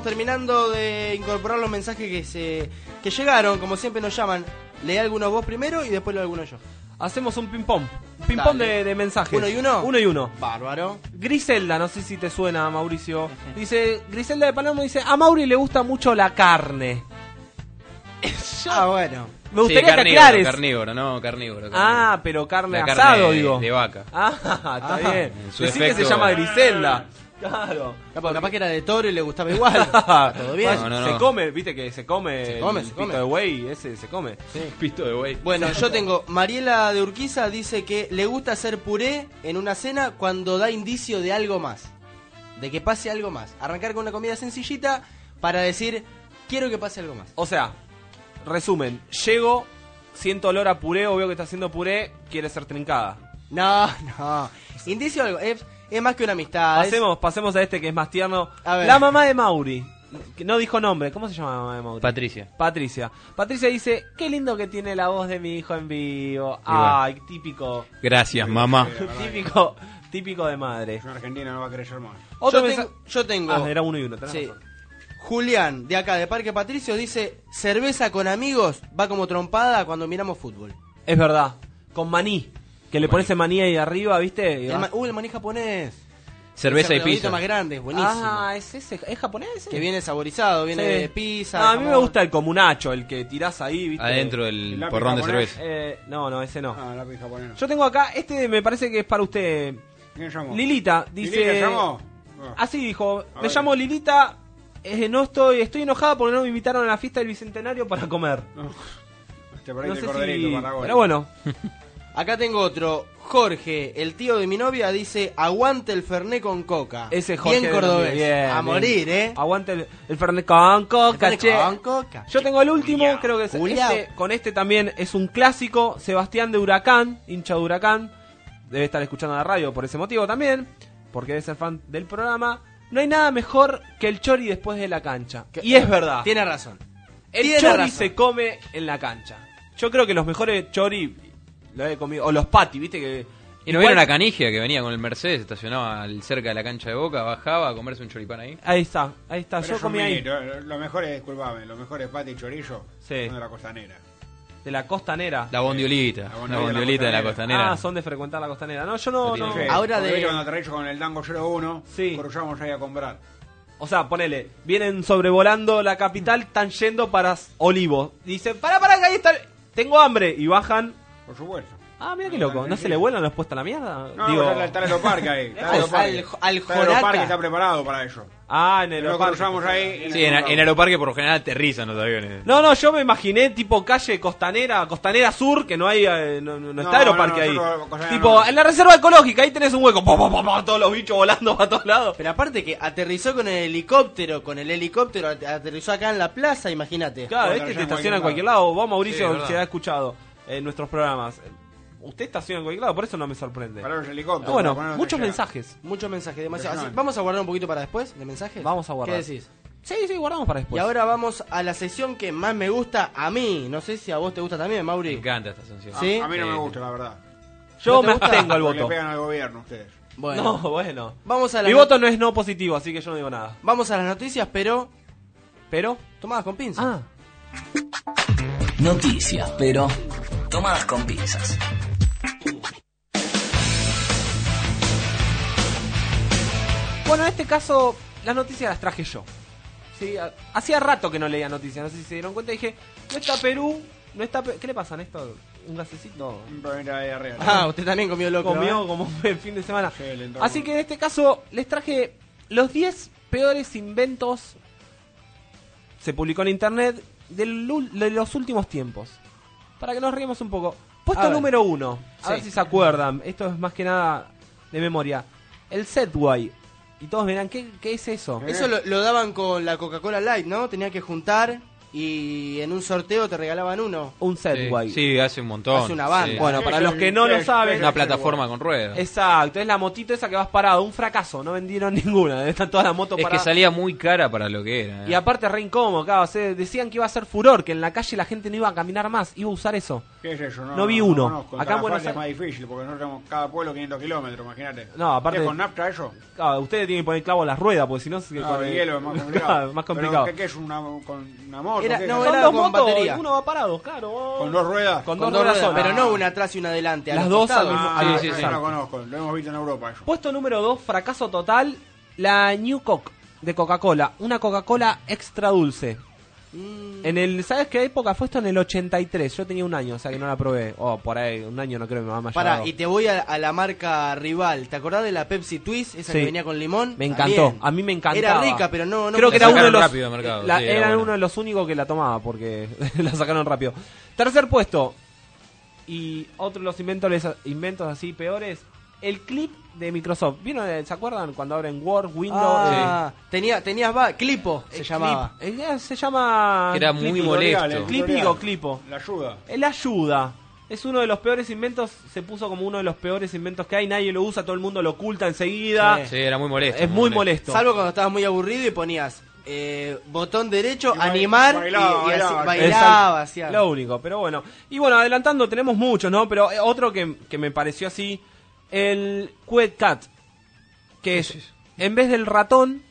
Estamos, terminando de incorporar los mensajes que se que llegaron, como siempre nos llaman. Lee algunos vos primero y después leo algunos yo. Hacemos un ping-pong. Ping-pong Dale. de, de mensajes. ¿Uno y uno? Uno y uno. Bárbaro. Griselda, no sé si te suena, Mauricio. (laughs) Dice, Griselda de Palermo dice, a Mauri le gusta mucho la carne. (laughs) Ah, bueno. Me gustaría Sí, que carnívoro, aclares. Carnívoro, no, carnívoro. carnívoro. Ah, pero carne La carne asado, de- digo. de vaca. Ah, (laughs) está Ah, bien. en su Decí que se llama Griselda. Claro. Capaz, capaz que era de toro y le gustaba igual. (laughs) Está Todo bien. No, no, Se come, viste que se come. Se come, el se pito come. de güey, ese se come. (laughs) Pisto de güey. Bueno, yo tengo Mariela de Urquiza dice que le gusta hacer puré en una cena cuando da indicio de algo más. De que pase algo más. Arrancar con una comida sencillita para decir, quiero que pase algo más. O sea, resumen, llego, siento olor a puré o veo que está haciendo puré, quiere ser trincada. No, no. Indicio de algo. Es, es más que una amistad. es- Pasemos, pasemos a este que es más tierno. A ver. La mamá de Mauri. Que no dijo nombre. ¿Cómo se llama la mamá de Mauri? Patricia. Patricia. Patricia dice, qué lindo que tiene la voz de mi hijo en vivo. Y bueno. Ay, típico. Gracias, mamá. (laughs) típico, típico de madre. En Argentina no va a querer ser más. Otro yo, tengo, yo tengo. Ah, era uno y uno, tenés Sí. razón. Julián, de acá, de Parque Patricio, dice: cerveza con amigos va como trompada cuando miramos fútbol. Es verdad. Con maní. Que le pones el maní ahí arriba, ¿viste? Y El ma- uh, el maní japonés. Cerveza y pizza. más grande, es buenísimo. Ah, es ese. ¿Es japonés? ese? que viene saborizado, viene Sí. de pizza. No, a mí me jamón. gusta el comunacho, el que tirás ahí, ¿viste? Adentro El del lápiz porrón de japonés. cerveza. Eh, no, no, ese no. Ah, lápiz japonés. Yo tengo acá, este me parece que es para usted. ¿Quién llamó? Lilita, dice. ¿Lilita llamó? Ah. Así dijo, A me ver. llamo Lilita, eh, no estoy, estoy enojada porque no me invitaron a la fiesta del Bicentenario para comer. No. (laughs) Te No perdiste sé corderito, si... Pero bueno, (laughs) Acá tengo otro. Jorge, el tío de mi novia, dice: aguante el ferné con coca. ese Jorge. Bien cordobés. Bien, a morir, ¿eh? Aguante el, el Fernet con coca, che. con coca. Yo tengo el último, creo que es este, con este también es un clásico, Sebastián de Huracán, hincha de Huracán, debe estar escuchando la radio por ese motivo también, porque debe ser fan del programa. No hay nada mejor que el chori después de la cancha. Que- Y es verdad. Tiene razón. El Tiene chori razón. se come en la cancha. Yo creo que los mejores chori lo he comido, o los pati, viste que... ¿Y no vieron a Canigia que venía con el Mercedes, estacionaba al- cerca de la cancha de Boca, bajaba a comerse un choripán ahí? Ahí está, ahí está, Pero yo comí ahí. eh, Lo mejor es, disculpame, lo mejor es pati y chorillo Sí. son de la costanera. De la costanera. La bondiolita, La la bondiolita de la costanera. Ah, son de frecuentar la costanera. No, yo no... No- que- Ahora de- cuando te reís con el tango 01, Sí. cruzamos ahí a comprar. O sea, ponele, vienen sobrevolando la capital, están yendo para Olivos. Dicen, para, para, que ahí está. Tengo hambre. Y bajan. Por supuesto. Ah, mira qué loco. ¿No se le vuelan los puestos a la mierda? No, Digo, está el Aeroparque ahí. Está el (laughs) Al- Aeroparque. al- Está Aeroparque preparado para ello. ah, en el aeroparque. cruzamos ahí. y Sí, en, en Aeroparque por lo general aterrizan los aviones. No, no, yo me imaginé tipo calle costanera, costanera sur, que no hay, eh, no, no- no está No, aeroparque no, ahí. tipo, no. en la reserva ecológica, ahí tenés un hueco, pa, pa, pa, pa, todos los bichos volando para todos lados. Pero aparte que aterrizó con el helicóptero, con el helicóptero at- aterrizó acá en la plaza, imagínate. Claro, este te estaciona en cualquier lado. Vos, Mauricio, se ha escuchado en nuestros programas. Usted estaciona en cualquier lado, por eso no me sorprende. Para los helicópteros. Ah, bueno, para muchos allá. mensajes. Muchos mensajes, demasiado. Así- Vamos a guardar un poquito para después de mensajes. Vamos a guardar. ¿Qué decís? Sí, sí, guardamos para después. Y ahora vamos a la sesión que más me gusta a mí. No sé si a vos te gusta también, Me Mauri. encanta esta sanción. ¿Sí? A mí no me gusta, la verdad. Yo ¿No me abstengo al Le voto. pegan al gobierno ustedes. Bueno, No, bueno. vamos a la Mi voto no es no positivo, así que yo no digo nada. Vamos a las noticias, pero Pero. tomadas con pinzas. Ah. Noticias, pero tomadas con pinzas. Bueno, en este caso, las noticias las traje yo. Sí, hacía rato que no leía noticias, no sé si se dieron cuenta. Dije, no está Perú, no está. Pe- ¿Qué le pasa, Néstor? ¿Un gasecito? Diarrea. Ah, usted también comió loco. Comió ¿eh? como fue el fin de semana. Sí, Así que en este caso les traje los 10 peores inventos. Se publicó en internet del de los últimos tiempos. Para que nos riemos un poco. Puesto número uno. A Sí. ver si se acuerdan. Esto es más que nada de memoria. El Setway. Y todos verán, ¿qué, qué es eso? Eso lo, lo daban con la Coca-Cola Light, ¿no? Tenía que juntar y en un sorteo te regalaban uno. Un Sí, Segway. sí, hace un montón. Hace una banda. sí. Bueno, para los que no lo saben, Una plataforma con ruedas. Exacto, es la motito esa que vas parado. Un fracaso, no vendieron (laughs) ninguna. Están todas las motos Es que salía muy cara para lo que era. ¿eh? Y aparte re incómodo, claro, se- decían que iba a ser furor, que en la calle la gente no iba a caminar más, iba a usar eso. ¿Qué es eso? No vi uno. conozco. En Acá en Buenos Calafate es más difícil porque nosotros tenemos cada pueblo 500 kilómetros, imagínate. No, aparte- ¿Es con nafta eso? Claro, ustedes tienen que poner clavo en las ruedas, porque si no... se- No, con el el- hielo es más complicado. (laughs) Claro, más complicado. ¿Pero qué, qué es? Una, con una moto? Era- ¿Qué no, era dos con motos, batería. uno va parado, claro. ¿Con dos ruedas? Con, Con dos ruedas solas. pero no una atrás y una adelante. a Las dos al mismo- Ah, Sí, sí, sí, sí, no lo conozco, lo hemos visto en Europa eso. Puesto número 2, fracaso total, la New Coke de Coca-Cola. Una Coca-Cola extra dulce. Mm, En el, ¿Sabes qué época fue esto? En el 83. Yo tenía un año, o sea que no la probé. O por ahí, un año no creo que mi mamá Pará, y te voy a, a la marca rival. ¿Te acordás de la Pepsi Twist? Esa Sí. que venía con limón. Me encantó, También. a mí me encantaba. Era rica, pero no. no Creo que La era uno de sacaron los. rápido mercado, la- sí, era era buena. uno de los únicos que la tomaba porque (laughs) la sacaron rápido. Tercer puesto. Y otro de los inventos, inventos así peores. El clip de Microsoft. ¿Vieron, eh, ¿Se acuerdan cuando abren Word, Windows? Ah, tenía, tenías va, Clipo se El llamaba. clip. Eh, se llama. Era muy Clip- molesto. el Clip tutorial. o clipo. La ayuda. El ayuda. Es uno de los peores inventos. Se puso como uno de los peores inventos que hay. Nadie lo usa, todo el mundo lo oculta enseguida. Sí, era muy molesto. Es muy molesto. Salvo cuando estabas muy aburrido y ponías eh, botón derecho, Y animar bailaba, y, y así- bailaba. bailaba. Es hacía- Lo único, pero bueno. Y bueno, adelantando, tenemos muchos, ¿no? Pero eh, otro que, que me pareció así, el Quet Cat, que es, en vez del ratón,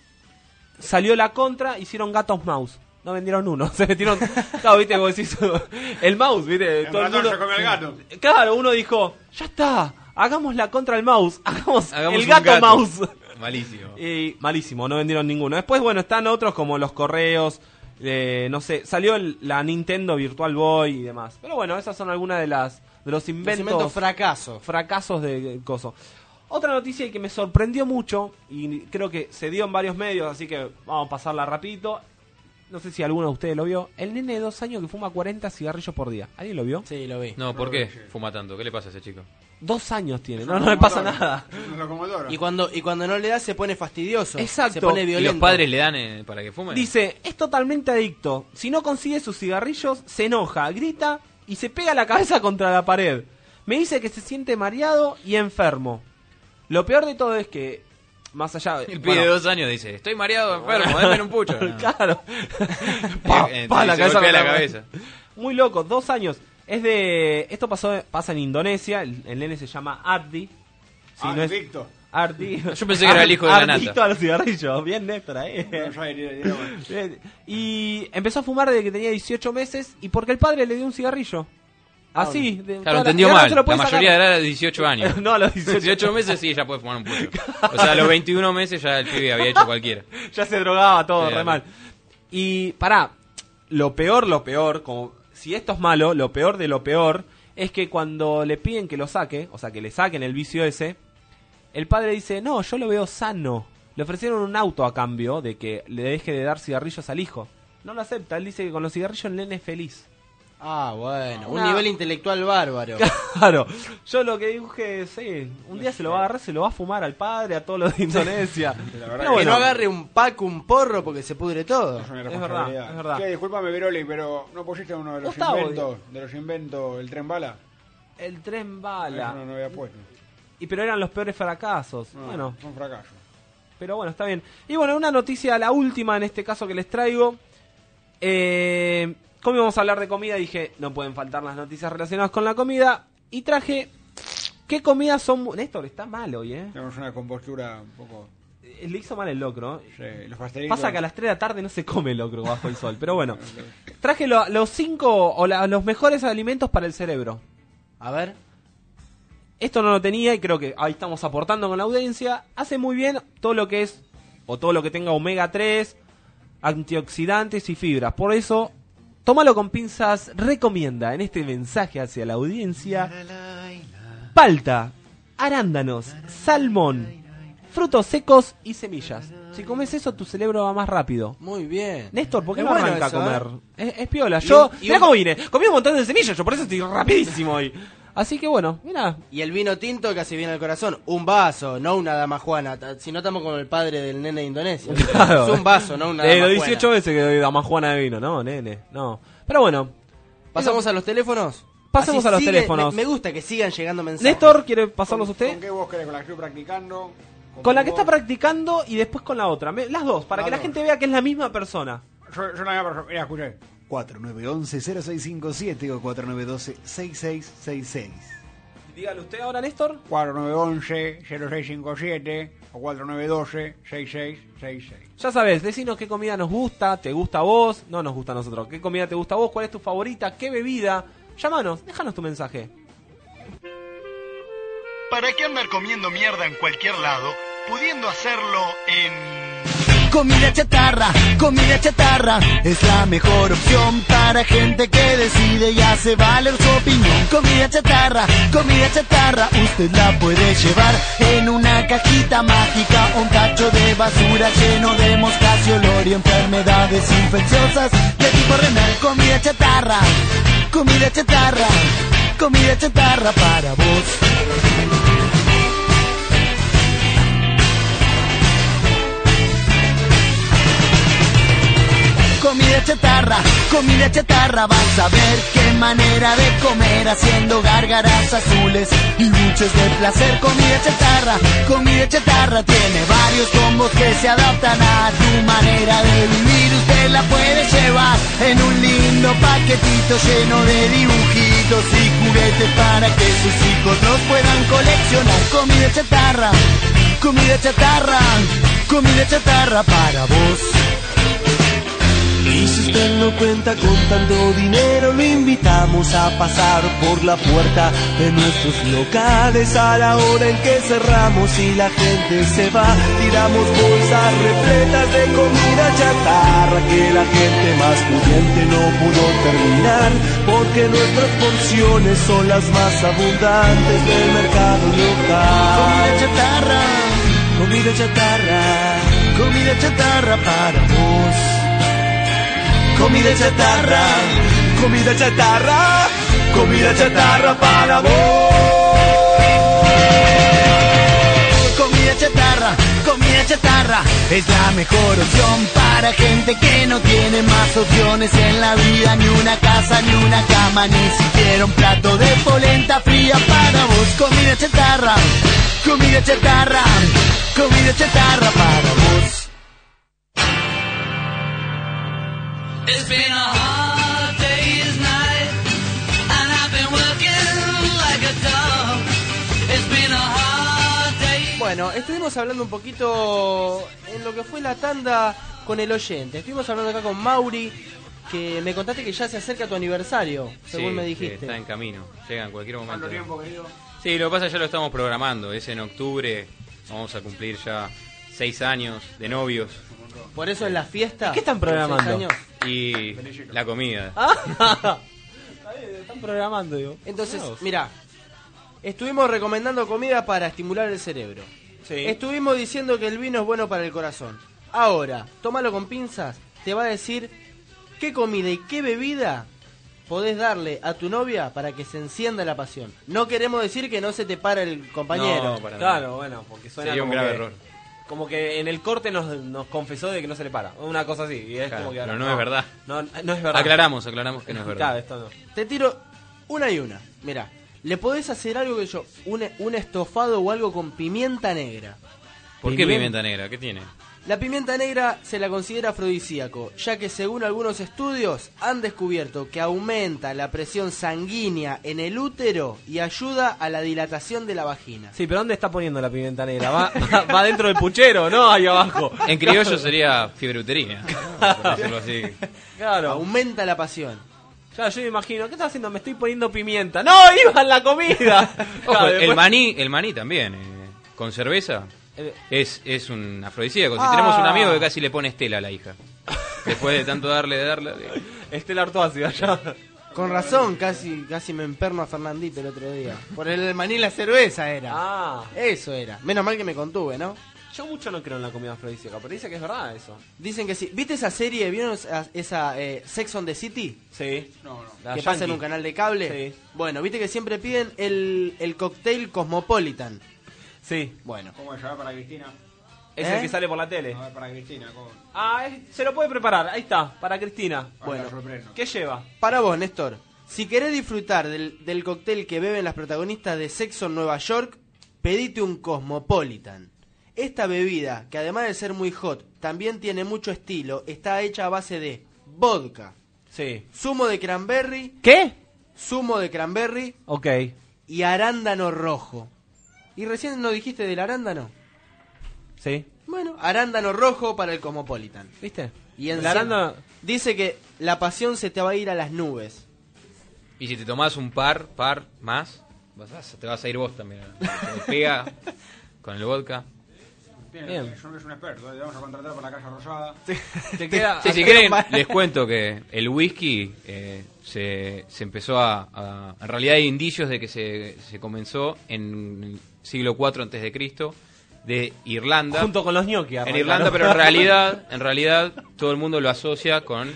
salió la contra, hicieron gatos mouse. No vendieron uno, (laughs) se metieron... Claro, viste, vos decís, (laughs) el mouse, viste, El ratón se come al gato. Claro, uno dijo, ya está, hagamos la contra el mouse, hagamos, (laughs) Hagamos el gato. mouse. Malísimo. Y malísimo, no vendieron ninguno. Después, bueno, están otros como los correos, eh, no sé, salió el- la Nintendo Virtual Boy y demás. Pero bueno, esas son algunas de las de los Los inventos, fracaso. fracasos de, de coso. Otra noticia que me sorprendió mucho y creo que se dio en varios medios, así que vamos a pasarla rapidito. No sé si alguno de ustedes lo vio. El nene de dos años que fuma 40 cigarrillos por día. ¿Alguien lo vio? Sí, lo vi. No, ¿por qué fuma tanto? ¿Qué le pasa a ese chico? Dos años tiene, no, no le pasa nada. Y cuando, y cuando no le das se pone fastidioso. Exacto. Se pone ¿Y violento. los padres le dan eh, para que fume? Dice, es totalmente adicto. Si no consigue sus cigarrillos, se enoja, grita y se pega la cabeza (laughs) contra la pared. Me dice que se siente mareado y enfermo. Lo peor de todo es que, más allá de... El pibe de dos años dice, estoy mareado, enfermo, denme un pucho. (laughs) No. claro. (laughs) Pa, pa, se la cabeza la. Muy loco, dos años. Es de... Esto pasó, pasa en Indonesia. El, el nene se llama Ardi. Sí, Ah, no es-. Ardi. (laughs) Yo pensé que era el hijo de la nata. A los cigarrillos. Bien, Néstor, ahí. (laughs) Bien. Y empezó a fumar desde que tenía 18 meses y porque el padre le dio un cigarrillo. Así. de- Claro, la- entendió mal. La mayoría sacar. era de 18 (laughs) años. No, a los 18. 18 meses sí, ya puede fumar un pucho. O sea, a los 21 meses ya el pibe había hecho cualquiera. ya se drogaba todo, Sí, re mal. Y pará, lo peor, lo peor, como si esto es malo, lo peor de lo peor es que cuando le piden que lo saque, o sea, que le saquen el vicio ese, el padre dice, no, yo lo veo sano. Le ofrecieron un auto a cambio de que le deje de dar cigarrillos al hijo. No lo acepta, él dice que con los cigarrillos el nene es feliz. Ah, bueno. Un Una- nivel intelectual bárbaro. (laughs) Claro, yo lo que dije, sí, un día se lo va a agarrar, se lo va a fumar al padre, a todos los de Indonesia. (laughs) Pero que bueno, no agarre un pack, un porro, porque se pudre todo. Es una Es responsabilidad. verdad, es verdad. Che, discúlpame, Viroli, pero ¿no pusiste uno de los Gustavo, inventos, de los inventos, el tren bala? el tren bala. no, no había puesto. Y pero eran los peores fracasos. No, bueno, fue un fracaso. pero bueno, está bien. Y bueno, una noticia, la última en este caso que les traigo. Eh, como íbamos a hablar de comida, dije, no pueden faltar las noticias relacionadas con la comida. Y traje, ¿qué comidas son... Néstor, está mal hoy, ¿eh? Tenemos una compostura un poco... Eh, Le hizo mal el locro. Sí, los pastelitos... Pasa que a las 3 de la tarde no se come locro bajo el sol. Pero bueno, (laughs) traje lo- los 5 o la- los mejores alimentos para el cerebro. A ver. Esto no lo tenía y creo que ahí estamos aportando con la audiencia. Hace muy bien todo lo que es, o todo lo que tenga omega 3, antioxidantes y fibras. Por eso, tómalo con pinzas, recomienda en este mensaje hacia la audiencia. Palta, arándanos, salmón, frutos secos y semillas. Si comes eso, tu cerebro va más rápido. Muy bien. Néstor, ¿por qué Es no bueno arranca eso, a ¿eh? comer? Es, es piola. Yo, un- mirá un- cómo vine. Comí un montón de semillas, yo por eso estoy rapidísimo hoy. Así que bueno, mira. Y el vino tinto casi viene al corazón. Un vaso, no una dama juana. Si no estamos como el padre del nene de Indonesia. (laughs) Claro. Es un vaso, no una De dama los juana. 18 veces que doy dama juana de vino, no, nene, no. Pero bueno. ¿Pasamos a los teléfonos? Pasemos Así a los sigue- teléfonos. Me, me gusta que sigan llegando mensajes. Néstor, ¿quiere pasarlos ¿Con usted? qué vos querés? ¿Con la que estoy practicando? Con la que está practicando y después con la otra. Me- Las dos, para Las que la gente vea que es la misma persona. Yo, yo la persona. Mira, escuché. 4911-0657 o 4912-6666. Dígale usted ahora, Néstor. 4911-0657 o 4912-6666. Ya sabes, decinos qué comida nos gusta, te gusta a vos, no nos gusta a nosotros. ¿Qué comida te gusta a vos? ¿Cuál es tu favorita? ¿Qué bebida? Llámanos, déjanos tu mensaje. ¿Para qué andar comiendo mierda en cualquier lado, pudiendo hacerlo en... Comida chatarra, comida chatarra es la mejor opción para gente que decide y hace valer su opinión. Comida chatarra, comida chatarra, usted la puede llevar en una cajita mágica, un tacho de basura lleno de moscas y olor y enfermedades infecciosas de tipo renal. Comida chatarra, comida chatarra, comida chatarra para vos. Comida chatarra, comida chatarra, vas a ver qué manera de comer haciendo gárgaras azules y buches de placer. Comida chatarra, comida chatarra, tiene varios combos que se adaptan a tu manera de vivir. Usted la puede llevar en un lindo paquetito lleno de dibujitos y juguetes para que sus hijos los puedan coleccionar. Comida chatarra, comida chatarra, comida chatarra para vos. Y si usted no cuenta con tanto dinero, lo invitamos a pasar por la puerta de nuestros locales a la hora en que cerramos y la gente se va. Tiramos bolsas repletas de comida chatarra que la gente más pudiente no pudo terminar, porque nuestras porciones son las más abundantes del mercado local. Comida chatarra, comida chatarra, comida chatarra para vos. Comida chatarra, comida chatarra, comida chatarra para vos. Comida chatarra, comida chatarra es la mejor opción para gente que no tiene más opciones en la vida, ni una casa, ni una cama, ni siquiera un plato de polenta fría para vos. Comida chatarra, comida chatarra, comida chatarra para vos. Bueno, estuvimos hablando un poquito en lo que fue la tanda con el oyente. Estuvimos hablando acá con Mauri, que me contaste que ya se acerca tu aniversario, según Sí, me sí, dijiste. está en camino, llega en cualquier momento. ¿Cuánto tiempo, querido? Sí, lo que pasa es que ya lo estamos programando, es en octubre, vamos a cumplir ya seis años de novios. Por eso en la fiesta. ¿Qué están programando? años. Y la comida. Ah, (laughs) están programando, digo. Entonces, mira, estuvimos recomendando comida para estimular el cerebro. Sí. Estuvimos diciendo que el vino es bueno para el corazón. Ahora, tómalo con pinzas, te va a decir qué comida y qué bebida podés darle a tu novia para que se encienda la pasión. No queremos decir que no se te para el compañero. No, para Claro, nada. bueno, porque suena Sería un grave que- error. Como que en el corte nos, nos confesó de que no se le para. Una cosa así. Y es Claro, como que pero ahora- no es verdad. No, no es verdad. Aclaramos, aclaramos que no es verdad. Claro, esto no. Te tiro una y una. Mira, le podés hacer algo que yo, un, un estofado o algo con pimienta negra. ¿Por qué Pimienta. negra? ¿Qué tiene? La pimienta negra se la considera afrodisíaco, ya que según algunos estudios han descubierto que aumenta la presión sanguínea en el útero y ayuda a la dilatación de la vagina. Sí, pero ¿dónde está poniendo la pimienta negra? Va, va, va dentro del puchero, ¿no? Ahí abajo. En criollo sería fiebre uterina, por decirlo así. Claro. Aumenta la pasión. Claro, yo me imagino, ¿qué estás haciendo? Me estoy poniendo pimienta. ¡No! ¡Iba en la comida! Ojo, Claro, el maní, el maní también, eh, con cerveza, es, es un afrodisíaco. Si Ah. tenemos un amigo que casi le pone Estela a la hija. Después de tanto darle, darle... Estela Artois, allá. Con razón, casi, casi me enfermo a Fernandito el otro día. Por el maní la cerveza era. Ah. Eso era. Menos mal que me contuve, ¿no? Yo mucho no creo en la comida afrodisíaca, pero dice que es verdad eso. Dicen que sí. ¿Viste esa serie? ¿Vieron esa, esa, eh, Sex on the City? Sí. No, no. La que pasa en un canal de cable. Sí. Bueno, viste que siempre piden el, el cóctel Cosmopolitan. Sí. Bueno. ¿Cómo es? A ver, para Cristina. Es ¿Eh? el que sale por la tele. A ver, para Cristina. ¿cómo? Ah, es- se lo puede preparar. Ahí está, para Cristina. Bueno. sorprendo. ¿Qué lleva? Para vos, Néstor. Si querés disfrutar del, del cóctel que beben las protagonistas de Sexo en Nueva York, pedite un Cosmopolitan. Esta bebida, que además de ser muy hot, también tiene mucho estilo, está hecha a base de vodka, Sí. zumo de cranberry, ¿Qué? zumo de cranberry Ok. y arándano rojo. ¿Y recién no dijiste del arándano? Sí. Bueno, arándano rojo para el Cosmopolitan. ¿Viste? Y en El arándano- dice que la pasión se te va a ir a las nubes. Y si te tomás un par, par más, vas a- te vas a ir vos también. Te pega (laughs) con el vodka. Bien, Bien. Yo es un experto. Le vamos a contratar para la Casa Rosada. (laughs) Te queda. Sí, si quieren, les cuento que el whisky eh, se, se empezó a, a- En realidad hay indicios de que se, se comenzó en el siglo IV antes de Cristo de Irlanda. Junto con los gnocchi. en. Irlanda, pero en (laughs) realidad, en realidad todo el mundo lo asocia con,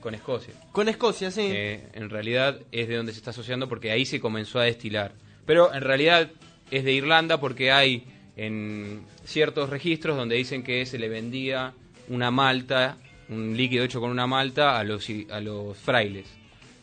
con Escocia. Con Escocia, sí. en realidad es de donde se está asociando porque ahí se comenzó a destilar. Pero en realidad es de Irlanda porque hay en ciertos registros donde dicen que se le vendía una malta, un líquido hecho con una malta a los, i- a los frailes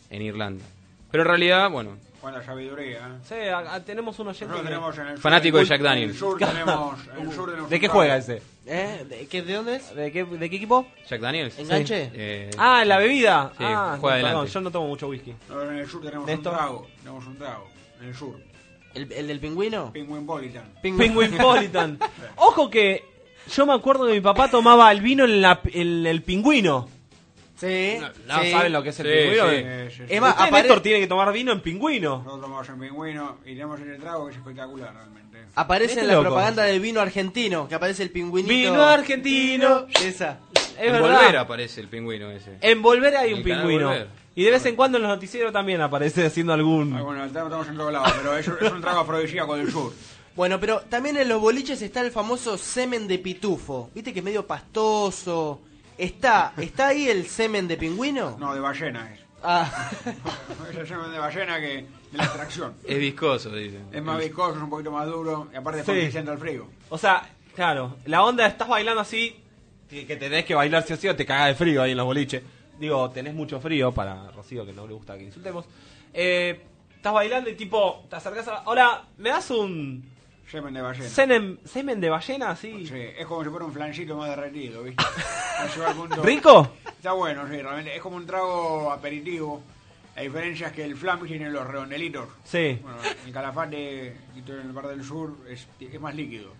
en Irlanda. Pero en realidad, bueno, Cuánta sabiduría. ¿eh? Sí, tenemos un oyente. Nosotros que- tenemos en el sur- Fanático de Jack en Daniels. el sur tenemos, en el sur tenemos ¿De qué juega ese? ¿Eh? ¿De, qué, ¿De dónde es? ¿De qué, de qué equipo? Jack Daniels. ¿Enganche? Eh, Ah, en la bebida. Sí, ah, juega perdón, adelante. yo no tomo mucho whisky. Nosotros en el sur tenemos Néstor. un trago. Tenemos un trago. En el sur. ¿El, el del pingüino? Penguinpolitan. Penguinpolitan. (laughs) Ojo que yo me acuerdo que mi papá tomaba el vino en, la, en el pingüino. Sí. No sí. saben lo que es el Sí, pingüino. sí. Eh, Sí, sí, sí. Es más, Usted, apare- Néstor, tiene que tomar vino en pingüino. Nosotros tomamos en pingüino y tenemos en el trago que es espectacular realmente. Aparece Este en la loco. propaganda del vino argentino, que aparece el pingüinito. Vino argentino. Esa. Es en verdad. Volver aparece el pingüino ese. En Volver hay En un pingüino. Y de vez en cuando en los noticieros también aparece haciendo algún... Ah, bueno, estamos en todos lados, pero es, es un trago afrodisíaco del sur. Bueno, pero también en los boliches está el famoso semen de pitufo. ¿Viste que es medio pastoso? ¿Está, ¿está ahí el semen de pingüino? No, de ballena es. Ah, (laughs) Es el semen de ballena que de la extracción. Es viscoso, dicen. Es más viscoso, es un poquito más duro y aparte Sí. siente el frío. O sea, claro, la onda estás bailando así, que tenés que bailar si o sí o te cagás de frío ahí en los boliches. Digo, tenés mucho frío para Rocío, que no le gusta que insultemos. Eh, estás bailando y tipo, te acercás a... Hola, ¿me das un Semen de ballena. semen, semen de ballena así? Sí, es como si fuera un flancito más derretido, ¿viste? (laughs) Punto- ¿Rico? Está bueno, sí, realmente. Es como un trago aperitivo. La diferencia es que el flan tiene los redondelitos. Sí. Bueno, el calafate y todo en el bar del sur es, es más líquido.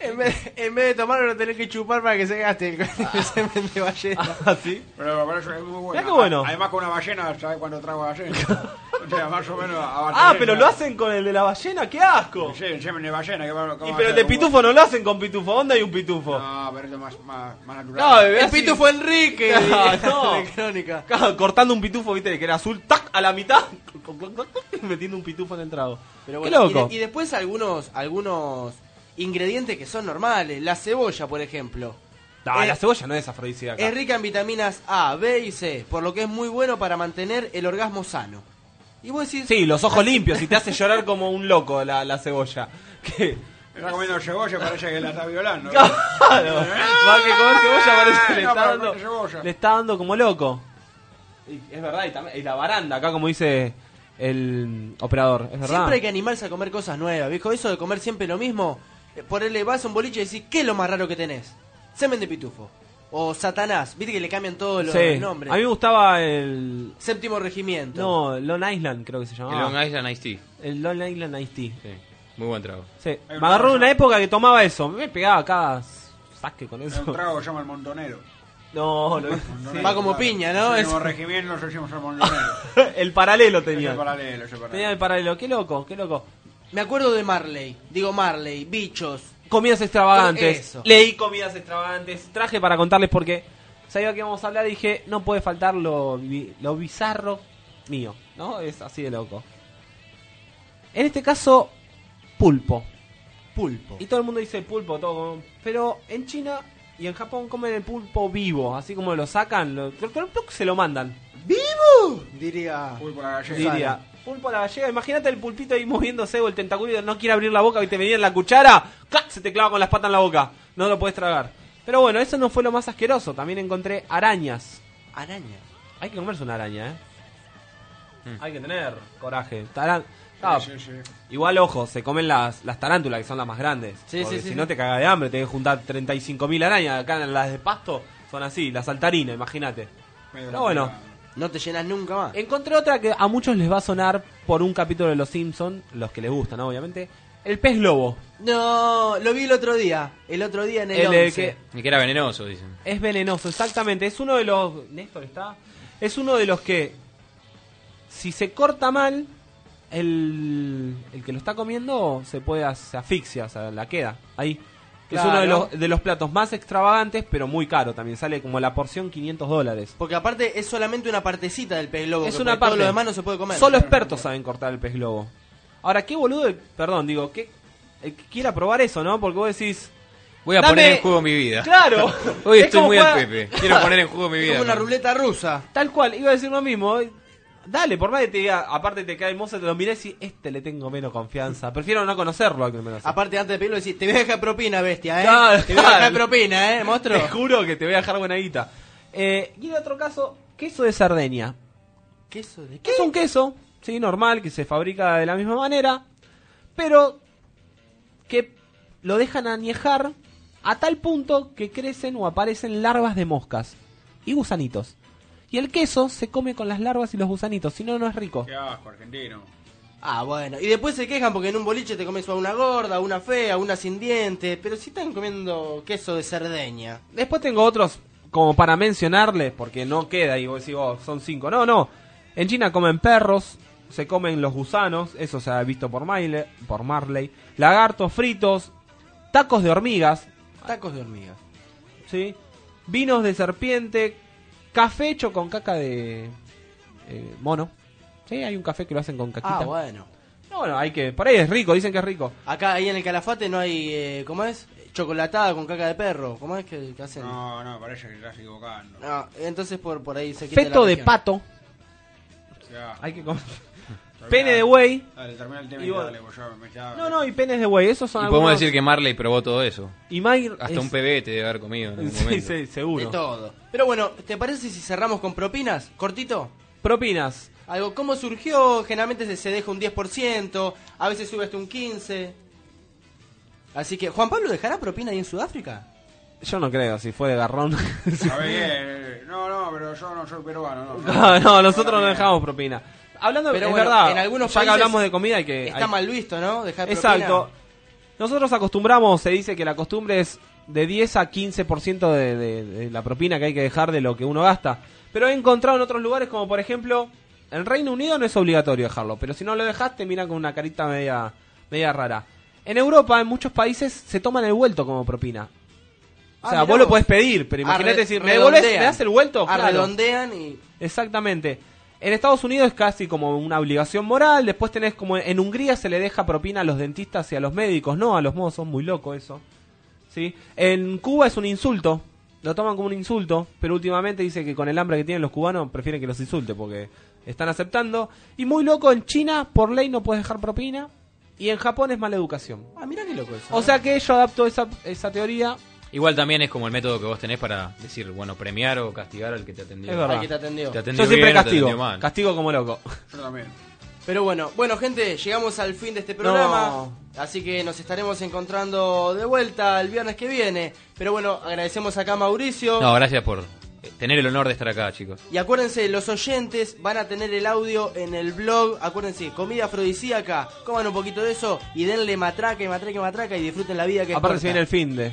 En, vez, en vez de tomarlo lo tenés que chupar para que se gaste el, (laughs) el semen de ballena. ¿Ah, sí? Pero eso es muy bueno. Mirá qué bueno. Además con una ballena, ¿sabes cuándo trago ballena? (laughs) o sea, más o menos Ah, pero lo hacen con el de la ballena, qué asco. Sí, el semen de ballena. Que va, Y pero el de pitufo no lo hacen con pitufo, ¿dónde hay un pitufo? No, pero esto es más, más, más natural. No, bebé, El así- pitufo Enrique (laughs) No, no. de crónica. Claro, cortando un pitufo, viste, que era azul, tac, a la mitad, metiendo un pitufo en el trago. Pero Qué bueno, y, loco. de- y después algunos algunos ingredientes que son normales. La cebolla, por ejemplo. No, Eh, la cebolla no es afrodisíaca. Es rica en vitaminas A, B y C, por lo que es muy bueno para mantener el orgasmo sano. Y vos decís... Sí, los ojos limpios y te hace (laughs) llorar como un loco la, la cebolla. Que, Está comiendo cebolla, parece que la está violando. claro, más que comer cebolla parece que le No, está dando, le está dando como loco. Y es verdad, y, también- y la baranda, acá como dice el operador, es verdad. Siempre hay que animarse a comer cosas nuevas, viejo. Eso de comer siempre lo mismo. Eh, Ponerle vas a un boliche y decís, ¿qué es lo más raro que tenés? Semen de pitufo. O Satanás. Viste que le cambian todos los Sí, nombres. a mí me gustaba el... Séptimo regimiento. No, Long Island creo que se El llamaba. Long Island Iced Tea. El Long Island Iced Tea. Sí, muy buen trago. Sí. Hay Me agarró trago una época que tomaba eso. Me pegaba cada saque con Es eso. un trago que se llama el montonero. No, lo- Montonero, Va como claro. piña, ¿no? Séptimo Es- regimiento decimos el montonero. (laughs) el paralelo tenía. paralelo, ese paralelo. Tenía el paralelo. Qué loco, qué loco. Me acuerdo de Marley. Digo Marley, bichos. Comidas extravagantes. Eso. Leí comidas extravagantes. Traje para contarles porque sabía que íbamos a hablar y dije, no puede faltar lo, lo bizarro mío. ¿No? Es así de loco. En este caso, pulpo. Pulpo. Y todo el mundo dice pulpo, todo. Pero en China y en Japón comen el pulpo vivo, así como lo sacan, lo, se lo mandan. ¡Vivo! Diría. Pulpo a la gallega. Diría, pulpo a la gallega, imagínate el pulpito ahí moviéndose o el tentáculo no quiere abrir la boca y te venía en la cuchara, ¡clac! se te clava con las patas en la boca, no lo puedes tragar. Pero bueno, eso no fue lo más asqueroso, también encontré arañas. Araña. Hay que comerse una araña, ¿eh? Hay que tener coraje. Taran- Ah, Sí, sí, sí. Igual, ojo, se comen las, las tarántulas, que son las más grandes. Si sí. no te cagas de hambre, te que juntar 35.000 arañas. Acá en las de pasto son así, las saltarinas, imagínate. Pero bueno, No te llenas nunca más. encontré otra que a muchos les va a sonar por un capítulo de Los Simpsons, los que les gustan, ¿no? obviamente. El pez globo. No, lo vi el otro día. El otro día en el, El de 11. que- Y que era venenoso, dicen. Es venenoso, exactamente. Es uno de los. Néstor está. Es uno de los que. Si se corta mal, el, el que lo está comiendo se puede. se asfixia, o sea, la queda. Ahí. Es Claro. uno de los, de los platos más extravagantes, pero muy caro también. Sale como la porción 500 dólares. Porque aparte es solamente una partecita del pez globo. Es que una todo parte. lo demás no se puede comer. Solo expertos saben cortar el pez globo. Ahora, qué boludo. el- perdón, digo, que el que quiera probar eso, ¿no? Porque vos decís. Voy a Dame- poner en juego mi vida. Claro. (laughs) Hoy Es estoy muy jugar- al Pepe. Quiero poner en juego mi Es vida. como una ruleta rusa. Tal cual, iba a decir lo mismo. Dale, por más que te diga, aparte te cae mozo, te lo miré y decís, este le tengo menos confianza. Prefiero no conocerlo al que me lo hace. Aparte, antes de pedirlo, decís, te voy a dejar propina, bestia, ¿eh? Claro, te voy a dejar propina, ¿eh, (laughs) monstruo? Te juro que te voy a dejar buena guita. Eh, y otro caso, queso de Sardenia. ¿Queso de Que es un queso, sí, normal, que se fabrica de la misma manera, pero que lo dejan añejar a tal punto que crecen o aparecen larvas de moscas y gusanitos. Y el queso se come con las larvas y los gusanitos, si no, no es rico. Qué asco, argentino. Ah, bueno. Y después se quejan porque en un boliche te comes a una gorda, una fea, una sin dientes. Pero si están comiendo queso de Cerdeña. Después tengo otros como para mencionarles, porque no queda y vos decís, oh, son cinco. No, no. En China comen perros, se comen los gusanos, eso se ha visto por, Maile, por Marley. Lagartos fritos, tacos de hormigas, Tacos de hormigas. ¿sí? Vinos de serpiente, café hecho con caca de eh, mono. Sí, hay un café que lo hacen con caquita. Ah, bueno. No, bueno, hay que, por ahí es rico, dicen que es rico. Acá, ahí en el calafate no hay, eh, ¿cómo es? Chocolatada con caca de perro. ¿Cómo es que, que hacen? No, no, parece que estás equivocando. No, entonces por, por ahí se quita Feto la de pato, Ya. hay que comer. Pene de buey. Dale, termina el tema Y y, vos- dale, pues ya me ya- No, no, y penes de buey, esos son Y podemos decir que Marley probó todo eso. Y May Hasta es- un PB te debe haber comido en algún (laughs) Sí, momento. sí, seguro. De todo. Pero bueno, ¿te parece si cerramos con propinas? ¿Cortito? Propinas. Algo, ¿cómo surgió? Generalmente se, se deja un 10%, a veces sube hasta un 15%. Así que, ¿Juan Pablo dejará propina ahí en Sudáfrica? Yo no creo, si fue de garrón. A ver, eh, no, no, pero yo no soy peruano. No, (laughs) no, no, nosotros no dejamos propina. Hablando Pero es bueno, verdad, en algunos ya que hablamos de comida hay que... Está hay- mal visto, ¿no? Dejar propina. Exacto. Nosotros acostumbramos, se dice que la costumbre es de 10 a 15% de, de, de la propina que hay que dejar de lo que uno gasta. Pero he encontrado en otros lugares, como por ejemplo, en Reino Unido no es obligatorio dejarlo, pero si no lo dejaste, miran con una carita media, media rara. En Europa, en muchos países, se toman el vuelto como propina. O Ah, sea, vos lo podés pedir, pero Ah, imagínate si me redondean. me das el vuelto. Ah, Claro. redondean y... Exactamente. En Estados Unidos es casi como una obligación moral. Después tenés como en Hungría se le deja propina a los dentistas y a los médicos, no a los mozos. Muy loco eso. ¿Sí? En Cuba es un insulto. Lo toman como un insulto. Pero últimamente dice que con el hambre que tienen los cubanos prefieren que los insulte porque están aceptando. Y muy loco, en China por ley no puedes dejar propina. Y en Japón es mala educación. Ah, mira qué loco eso. O sea que yo adapto esa, esa teoría. Igual también es como el método que vos tenés para decir, bueno, premiar o castigar al que te atendió. Es verdad. Al que te atendió. Te atendió Yo siempre bien o te castigo. mal. Castigo como loco. Yo también. Pero bueno, bueno gente, llegamos al fin de este programa, así que nos estaremos encontrando de vuelta el viernes que viene. Pero bueno, agradecemos acá a Mauricio. No, gracias por eh, tener el honor de estar acá, chicos. Y acuérdense, los oyentes van a tener el audio en el blog. Acuérdense, comida afrodisíaca, coman un poquito de eso y denle matraca y matraca y matraca y disfruten la vida que es Aparte se viene el fin de.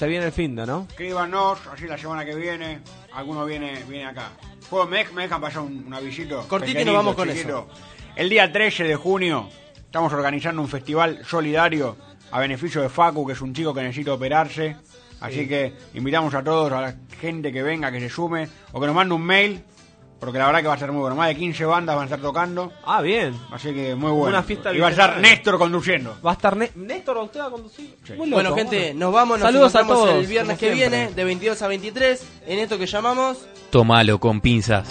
Se viene el fin de, ¿no? Escríbanos, así la semana que viene, alguno viene, viene acá. ¿Puedo, me, me dejan pasar un, un avisito? Cortito y nos vamos con chiquito. El día 13 de junio estamos organizando un festival solidario a beneficio de Facu, que es un chico que necesita operarse. Así Sí. que invitamos a todos, a la gente que venga, que se sume, o que nos mande un mail Porque la verdad que va a ser muy bueno. Más de 15 bandas van a estar tocando. Ah, bien. Así que muy bueno. Una fiesta Y va a estar. Néstor conduciendo. Va a estar Ne- Néstor, ¿usted va a conducir? Muy loco, Bueno, gente, nos vamos, nos Saludos a todos. el viernes que viene, de 22 a 23, en esto que llamamos... Tómalo con pinzas.